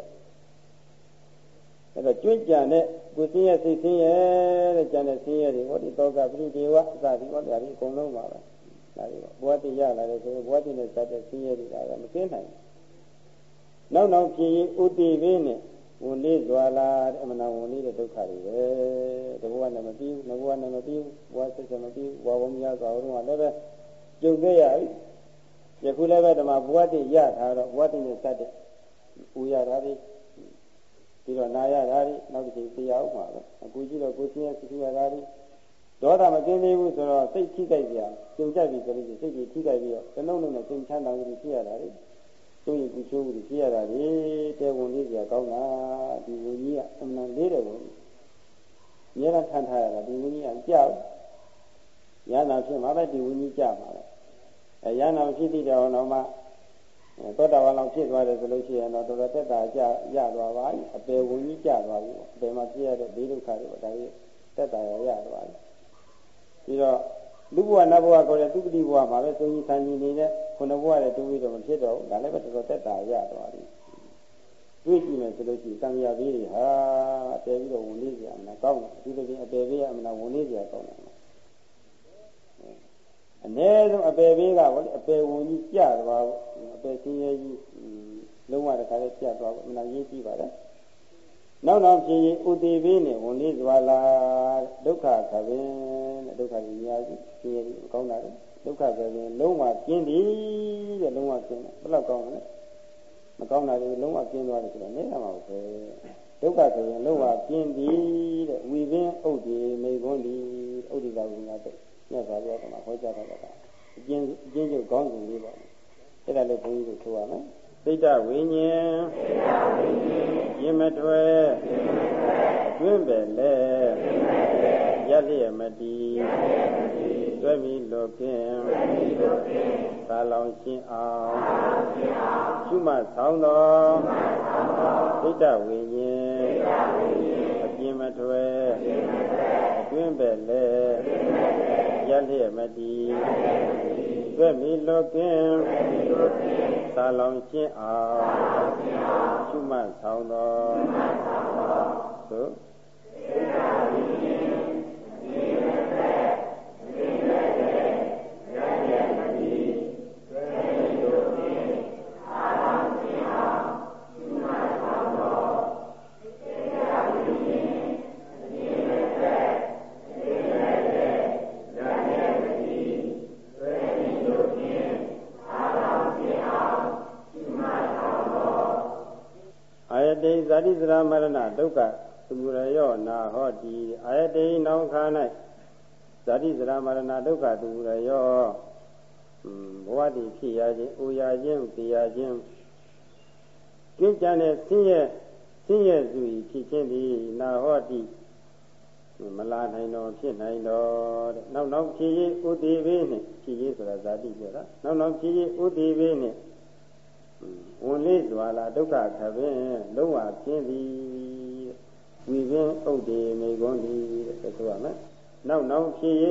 အဲ့တော့ကျွင့်ကြံတဲ့ကိုစင်းရဲစိတ်စင်းရဲတဲ့ကြံတဲ့စင်းရဲတွေဟောဒီတောကပရိဒေဝအစသည်ဟောဒါဒီအကုန်လုံးပါပဲဒါတွေဘဝတိရလာတယ်ဆိုရင်ဘဝတိနဲ့စတဲ့စင်းရဲတွေဒါကမကင်းနိုင်ဘူးနောက်နောက်ဖြစ်ရင်ဥတီပင်းနဲ့ဝန်လေးစွာလာတဲ့အမနာဝန်လေးတဲ့ဒုက္ခတွေပဲတဘဝနဲ့မပြီးဘူးငဘဝနဲ့မပြီးဘူးဘဝဆက်ဆက်မပြီးဘူးဘဝဘုံများစွာတော့လည်းပဲကြုံခဲ့ရပြီယခုလည်းပဲဓမ္မဘဝတည်ရထားတော့ဘဝတည်နဲ့စတဲ့ပူရတာတွေ ပြီးတော့နာရတာတွေနောက်တစ်ချိန်သိရအောင်ပါပဲအခုကြည့်တော့ကိုယ်စင်းရသိရတာတွေဒေါသမကင်းသေးဘူးဆိုတော့စိတ်ထိကြိုက်ကြကြုံကြပြီဆိုလို့စိတ်ကြီးထိကြိုက်ပြီးတော့တလုံးလုံးနဲ့စိတ်ချမ်းသာမှုဖြစ်ရတာတွေသူ့ရဲ့ကုချိုးမှုဖြစ်ရတာလေတဲဝင်လေးကြာကောင်းတာဒီဝင်ကြီးကအမှန်လေးတယ်ဝင်မြဲတမ်းထမ်းထားရတာဒီဝိညာဉ်ကကြောက်ရဟနာဖြစ်မှာပဲဒီဝိညာဉ်ကြောက်မှာပဲအဲရဟနာဖြစ်တဲ့တော်တော်မှ သောတာပန်လောက်ဖြစ်သွားတယ်ဆိုလို့ရှိရင်တော့တော်တော်သက်သာကြရသွားပါပြီအပေဝိညာဉ်ကြသွားပြီအပေမှာဖြစ်ရတဲ့ဒိဋ္ဌုခတွေဒါကြီးသက်သာရရသွားပြီပြီးတော့လူဘဝနတ်ဘဝကိုလည်းသူပတိဘဝမှာပဲသုံးကြီးဆန်းကြီးနေတဲ့ခုနဘဝလည်းတူပြီးတော့မဖြစ်တော့ဘူးဒါလည်းပဲတော်တော်သက်သာရသွားပြီတွေးကြည့်မယ်ဆိုလို့ရှိရင်သံဃာဘေးတွေဟာအတဲပြီးတော့ဝင်နေကြအမနာကောင်းတယ်ဒီလိုချင်းအတဲဘေးကအမနာဝင်နေကြကောင်းတယ် အ ਨੇ ဆုံးအပေဘေးကဘောလေအပေဝင်ကြီးကြသွားအပေချင်းရဲ့ကြီးလုံးဝတခါလေးပြတ်သွားအမနာရေးကြည့်ပါလားနောက်နောက်ဖြစ်ရင်ဥတီဘေးနဲ့ဝင်နေသွားလားဒုက္ခခပင်တဲ့ဒုက္ခကြီးများကြီးရှင်ရဲ့မကောင်းတာလေဒုက္ခခပင်လုံးဝကျင်းသည်တဲ့လုံးဝကျင်းတယ်ဘယ်လောက်ကောင်းလဲမကောင်းတာတွေလုံးဝကျင်းသွားတယ်ဆိုတော့နေရမှာပဲဒုက္ခဆိုရင်လုံးဝကျင်းသည်တဲ့ဝီပင်ဥဒိမေခွန်းသည်ဥဒိကဝိညာဉ်တဲ့ မြတ်စွာဘုရားကမှဟောကြားထားတာအကျဉ်းအကျဉ်းချုပ်ကောင်းစဉ်လေးပါအဲ့ဒါလေးဘုန်းကြီးတို့ဆိုရမယ်စိတ်တဝိညာဉ်ရင်မထွဲအတွင်းပဲလဲရလျက်မတည်တွဲပြီးလောကင်းသာလောင်ရှင်းအောင်ရှုမှတ်ဆောင်သောစိတ်တဝိညာဉ်အပြင်းမထွဲအတွင်းပဲလဲ ရလျက်မတည်တွဲပြီးလောကင်းသာလောင်ရှင်းအောင်ရှုမှတ်ဆောင်သောသို့ တေဇာတိစရာမရဏဒုက္ခသူရယောနာဟောတိအာယတေနောခါ၌ဇာတိစရာမရဏဒုက္ခသူရယောဘဝတည်ဖြစ်ရခြင်း၊အိုရခြင်း၊တရားခြင်းကျင့်ကြံတဲ့ဆင်းရဲဆင်းရဲစု၏ဖြစ်ခြင်းသည်နာဟောတိမလာနိုင်တော့ဖြစ်နိုင်တော့တဲ့နောက်နောက်ဖြစ်ရေးဥတည်ဘေးနဲ့ဖြစ်ရေးဆိုတာဇာတိပြောတာနောက်နောက်ဖြစ်ရေးဥတည်ဘေးနဲ့ ဝန်လေးစွာလာဒုက္ခခပင်လုံးဝပြင်းသည်ဝီပင်ဥဒိမေကွန်သည်တဲ့ဆိုရမယ်နောက်နောက်ဖြစ်၍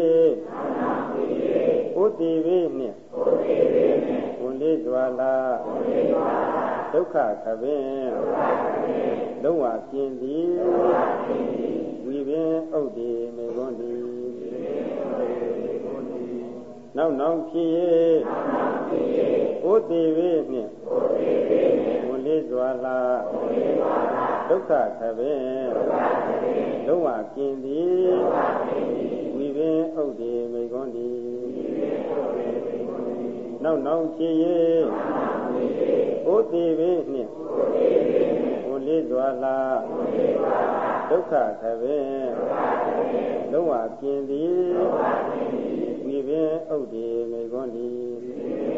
ဥတည်ဘေးနှင့်ဝန်လေးစွာလာဒုက္ခခပင်လုံးဝပြင်းသည်ဝီပင်ဥဒိမေကွန်သည်နောက်နောက်ဖြစ်၍ဥတည်ဘေးနှင့် ဝန်လေးစွာလာဒုက္ခသဘင်လုံးဝကျင်သည်ဝိပင်ဥဒိမေကွန်သည်နောက်နောက်ဖြစ်၍ဥတည်ဘေးနှင့်ဝန်လေးစွာလာဒုက္ခသဘင်လုံးဝကျင်သည်ဝိပင်ဥဒိမေကွန်သည်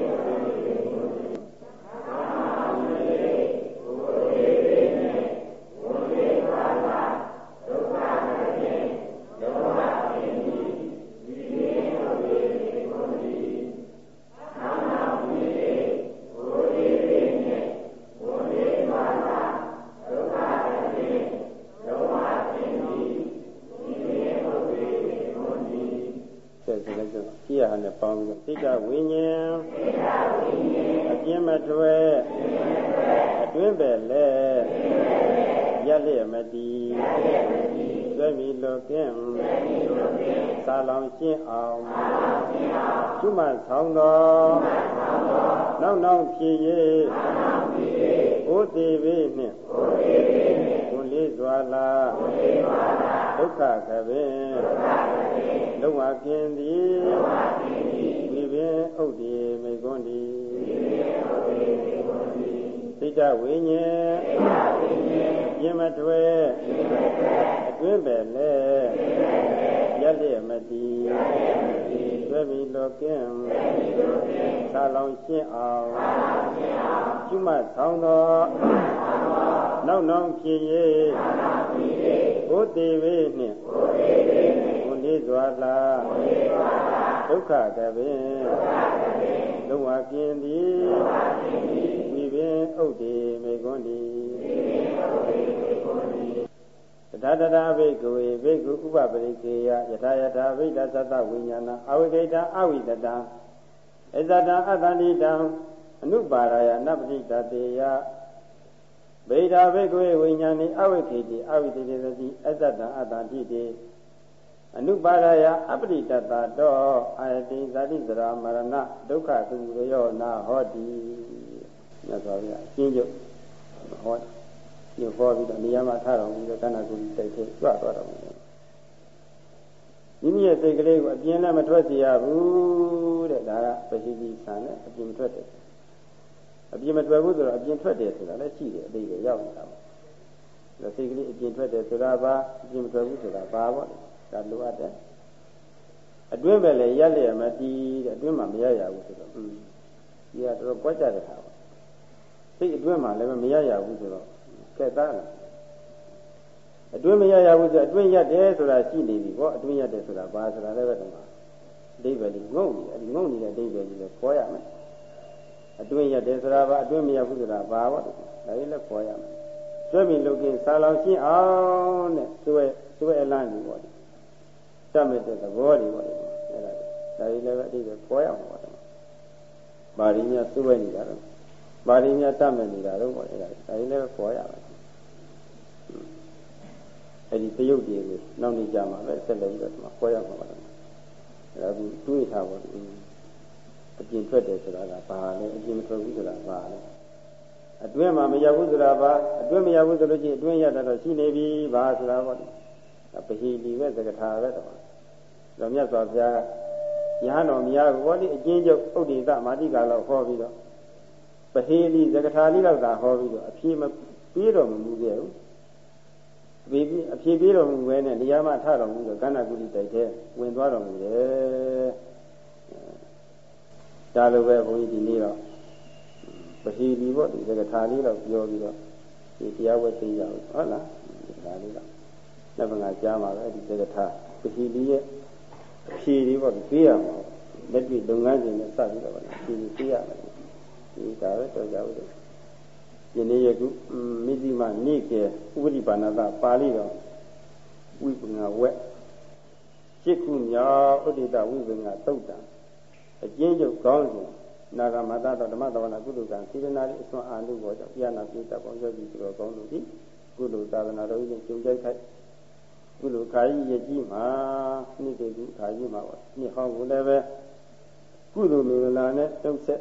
ရှိရနဲ့ပေါင်းပြီးစိတ်တဝိညာဉ်အပြင်းမထွဲအတွင်းပဲလဲရက်လျက်မတည်သွဲမီလောကင်းသာလောင်ရှင်းအောင်ကျွမဆောင်သောနောက်နောက်ဖြစ်၍ ဩတိဘေနှင့်ကိုလေးစွာလာဒုက္ခကပင်လုံးဝကင်းသည်ဒီပင်ဥဒိမေကွန်းသည်စိတ်တဝိညာဉ်ပြင်းမထွဲအတွင်းပဲလဲရက်လျက်မတည်သွဲပြီးလောကင်း သာလောင်ရှင်းအောင်ကျွမဆောင်သောနောက်နောက်ဖြစ်၍ဘုဒ္ဓသေးဝေနှင့်ကိုနေစွာလာဒုက္ခတပင်လုံးဝကင်းသည်ဝိပင်ဥဒ္ဒေမေကွန်းသည်တတတဘိကဝေဘိကုဥပပရိကေယယထာယထာဗိဒသတ္တဝိညာဏအဝိကိတအဝိတတံ အဇတံအတ္တန္တိတံအနုပါရယနပတိတတေယဗေဒာဘိကဝေဝိညာဏိအဝိခေတိအဝိတေသတိအဇတံအတ္တန္တိတေအနုပါရယအပရိတတတောအာယတိဇာတိသရာမရဏဒုက္ခသုရောနာဟောတိမြတ်စွာဘုရားအရှင်းချုပ်ဟောညဟောပြီးတော့နေရာမှာထားတော်မူပြီးတော့တဏှာကိုတိုက်ထဲကြွသွားတော်မူတယ် မိမိရဲ့စိတ်ကလေးကိုအပြင်းနဲ့မထွက်စေရဘူးတဲ့ဒါကပရှိတိဆန်နဲ့အပြင်းမထွက်တယ်အပြင်းမထွက်ဘူးဆိုတော့အပြင်းထွက်တယ်ဆိုတာလည်းရှိတယ်အသေးပဲရောက်နေတာပေါ့ဒါစိတ်ကလေးအပြင်းထွက်တယ်ဆိုတာဘာအပြင်းမထွက်ဘူးဆိုတာဘာပေါ့ဒါလိုအပ်တယ်အတွင်းပဲလေရက်လျက်မတီးတဲ့အတွင်းမှာမရရဘူးဆိုတော့อืมဒီကတော်တော်ပွက်ကြတဲ့ခါပေါ့စိတ်အတွင်းမှာလည်းမရရဘူးဆိုတော့ကဲသားလား အတွင်းမရရဘူးဆိုအတွင်းရတယ်ဆိုတာရှိနေပြီပေါ့အတွင်းရတယ်ဆိုတာဘာဆိုတာလည်းပဲတော့အဓိပ္ပာယ်ကြီးငုံနေအဲ့ဒီငုံနေတဲ့အဓိပ္ပာယ်ကြီးလည်းခေါ်ရမယ်အတွင်းရတယ်ဆိုတာဘာအတွင်းမရဘူးဆိုတာဘာပေါ့ဒါလေးလည်းခေါ်ရမယ်ကျွဲမီလုတ်ကင်းစာလောင်ရှင်းအောင်တဲ့သူ့ရဲ့သူ့ရဲ့အလန့်ကြီးပေါ့တတ်မဲ့တဲ့သဘောတွေပေါ့အဲ့ဒါဒါလေးလည်းပဲအဓိပ္ပာယ်ခေါ်ရမှာပေါ့ပါဠိများသူ့ရဲ့နေတာတော့ပါဠိများတတ်မဲ့နေတာတော့ပေါ့အဲ့ဒါဒါလေးလည်းခေါ်ရမယ် အဲ့ဒီတရုပ်တွေကိုနောက်နေကြမှာပဲဆက်လက်ပြီးတော့ဒီမှာခေါ်ရမှာပါအဲ့ဒါကတွေးထားပါဘူးအပြင်ထွက်တယ်ဆိုတာကဘာလဲအပြင်မထွက်ဘူးဆိုတာဘာလဲအတွင်းမှာမရောက်ဘူးဆိုတာဘာအတွင်းမရောက်ဘူးဆိုလို့ရှိရင်အတွင်းရတာတော့ရှိနေပြီဘာဆိုတာပေါ့ပဟိလီပဲသက္ကထာပဲတော့တော့မြတ်စွာဘုရားကယဟန်တော်မြားဘောဒီအကျဉ်းချုပ်ဥဒိတမာတိကာလောက်ဟောပြီးတော့ပဟိလီသက္ကထာလေးလောက်သာဟောပြီးတော့အဖြေမပြီးတော်မမူခဲ့ဘူး အဖြေအဖြေပြီးတော်မူဝဲနဲ့နေရာမှာထတော်မူတော့ကန္နာကုတိတိုက်တဲ့ဝင်သွားတော်မူတယ်ဒါလိုပဲဘုန်းကြီးဒီနေ့တော့ပဟိလီပေါ့ဒီသက္ကထာလေးတော့ပြောပြီးတော့ဒီတရားဝတ်သိရအောင်ဟုတ်လားဒါလေးတော့လက်မငါကြားမှာပဲဒီသက္ကထာပဟိလီရဲ့အဖြေတွေပေါ့ဒီသိရမှာလက်တွေ့လုပ်ငန်းစဉ်နဲ့စပြီးတော့ဖြေသိရမယ်ဒီဒါပဲတော့ကြဘူးယ နေ့ယခုမိတိမနိကေဥပရိပါဏတပါဠိတော်ဝိပငါဝက်จิตခုမြောက်ဥဒိတဝိပငါသုတ်တံအကျဉ်းချုပ်ကောင်းစဉ်နာဂမတတော်ဓမ္မတဝနာကုသကံစေတနာ၏အစွမ်းအာနုဘောကြောင့်ပြနာပိတ္တပေါင်းရပြီဆိုတော်ကောင်းလို့ဒီကုသိုလ်သာသနာတော်ကြီးကျုံကြိုက်ခိုက်ကုသိုလ်ခါကြီးရကြီးမှာနှစ်တည်းကုခါကြီးမှာပေါ့နှစ်ဟောင်းကိုလည်းပဲကုသိုလ်မင်္ဂလာနဲ့တုံးဆက်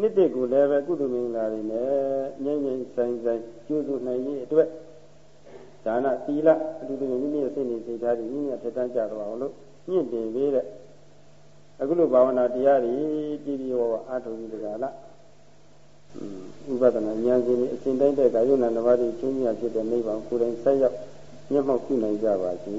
နှစ်တည်းကိုလည်းပဲကုသိုလ်မင်္ဂလာတွေနဲ့ငြိမ့်ငြိမ့်ဆိုင်ဆိုင်ကျိုးစုနိုင်ရေးအတွက်ဒါနသီလအတူတူမိမိရဲ့စိတ်နေစိတ်ထားတွေမိမိရဲ့ထက်တန်းကြတော့အောင်လို့ညှင့်တင်ပေးတဲ့အခုလိုဘာဝနာတရားတွေပြည့်ပြည့်ဝဝအားထုတ်ပြီးကြလားဥပဒနာဉာဏ်ရှင်အစဉ်တိုင်းတဲ့ကာယုဏနဘာတိချင်းမြတ်ဖြစ်တဲ့နိဗ္ဗာန်ကိုယ်တိုင်ဆက်ရောက်မျက်မှောက်ပြုနိုင်ကြပါစေ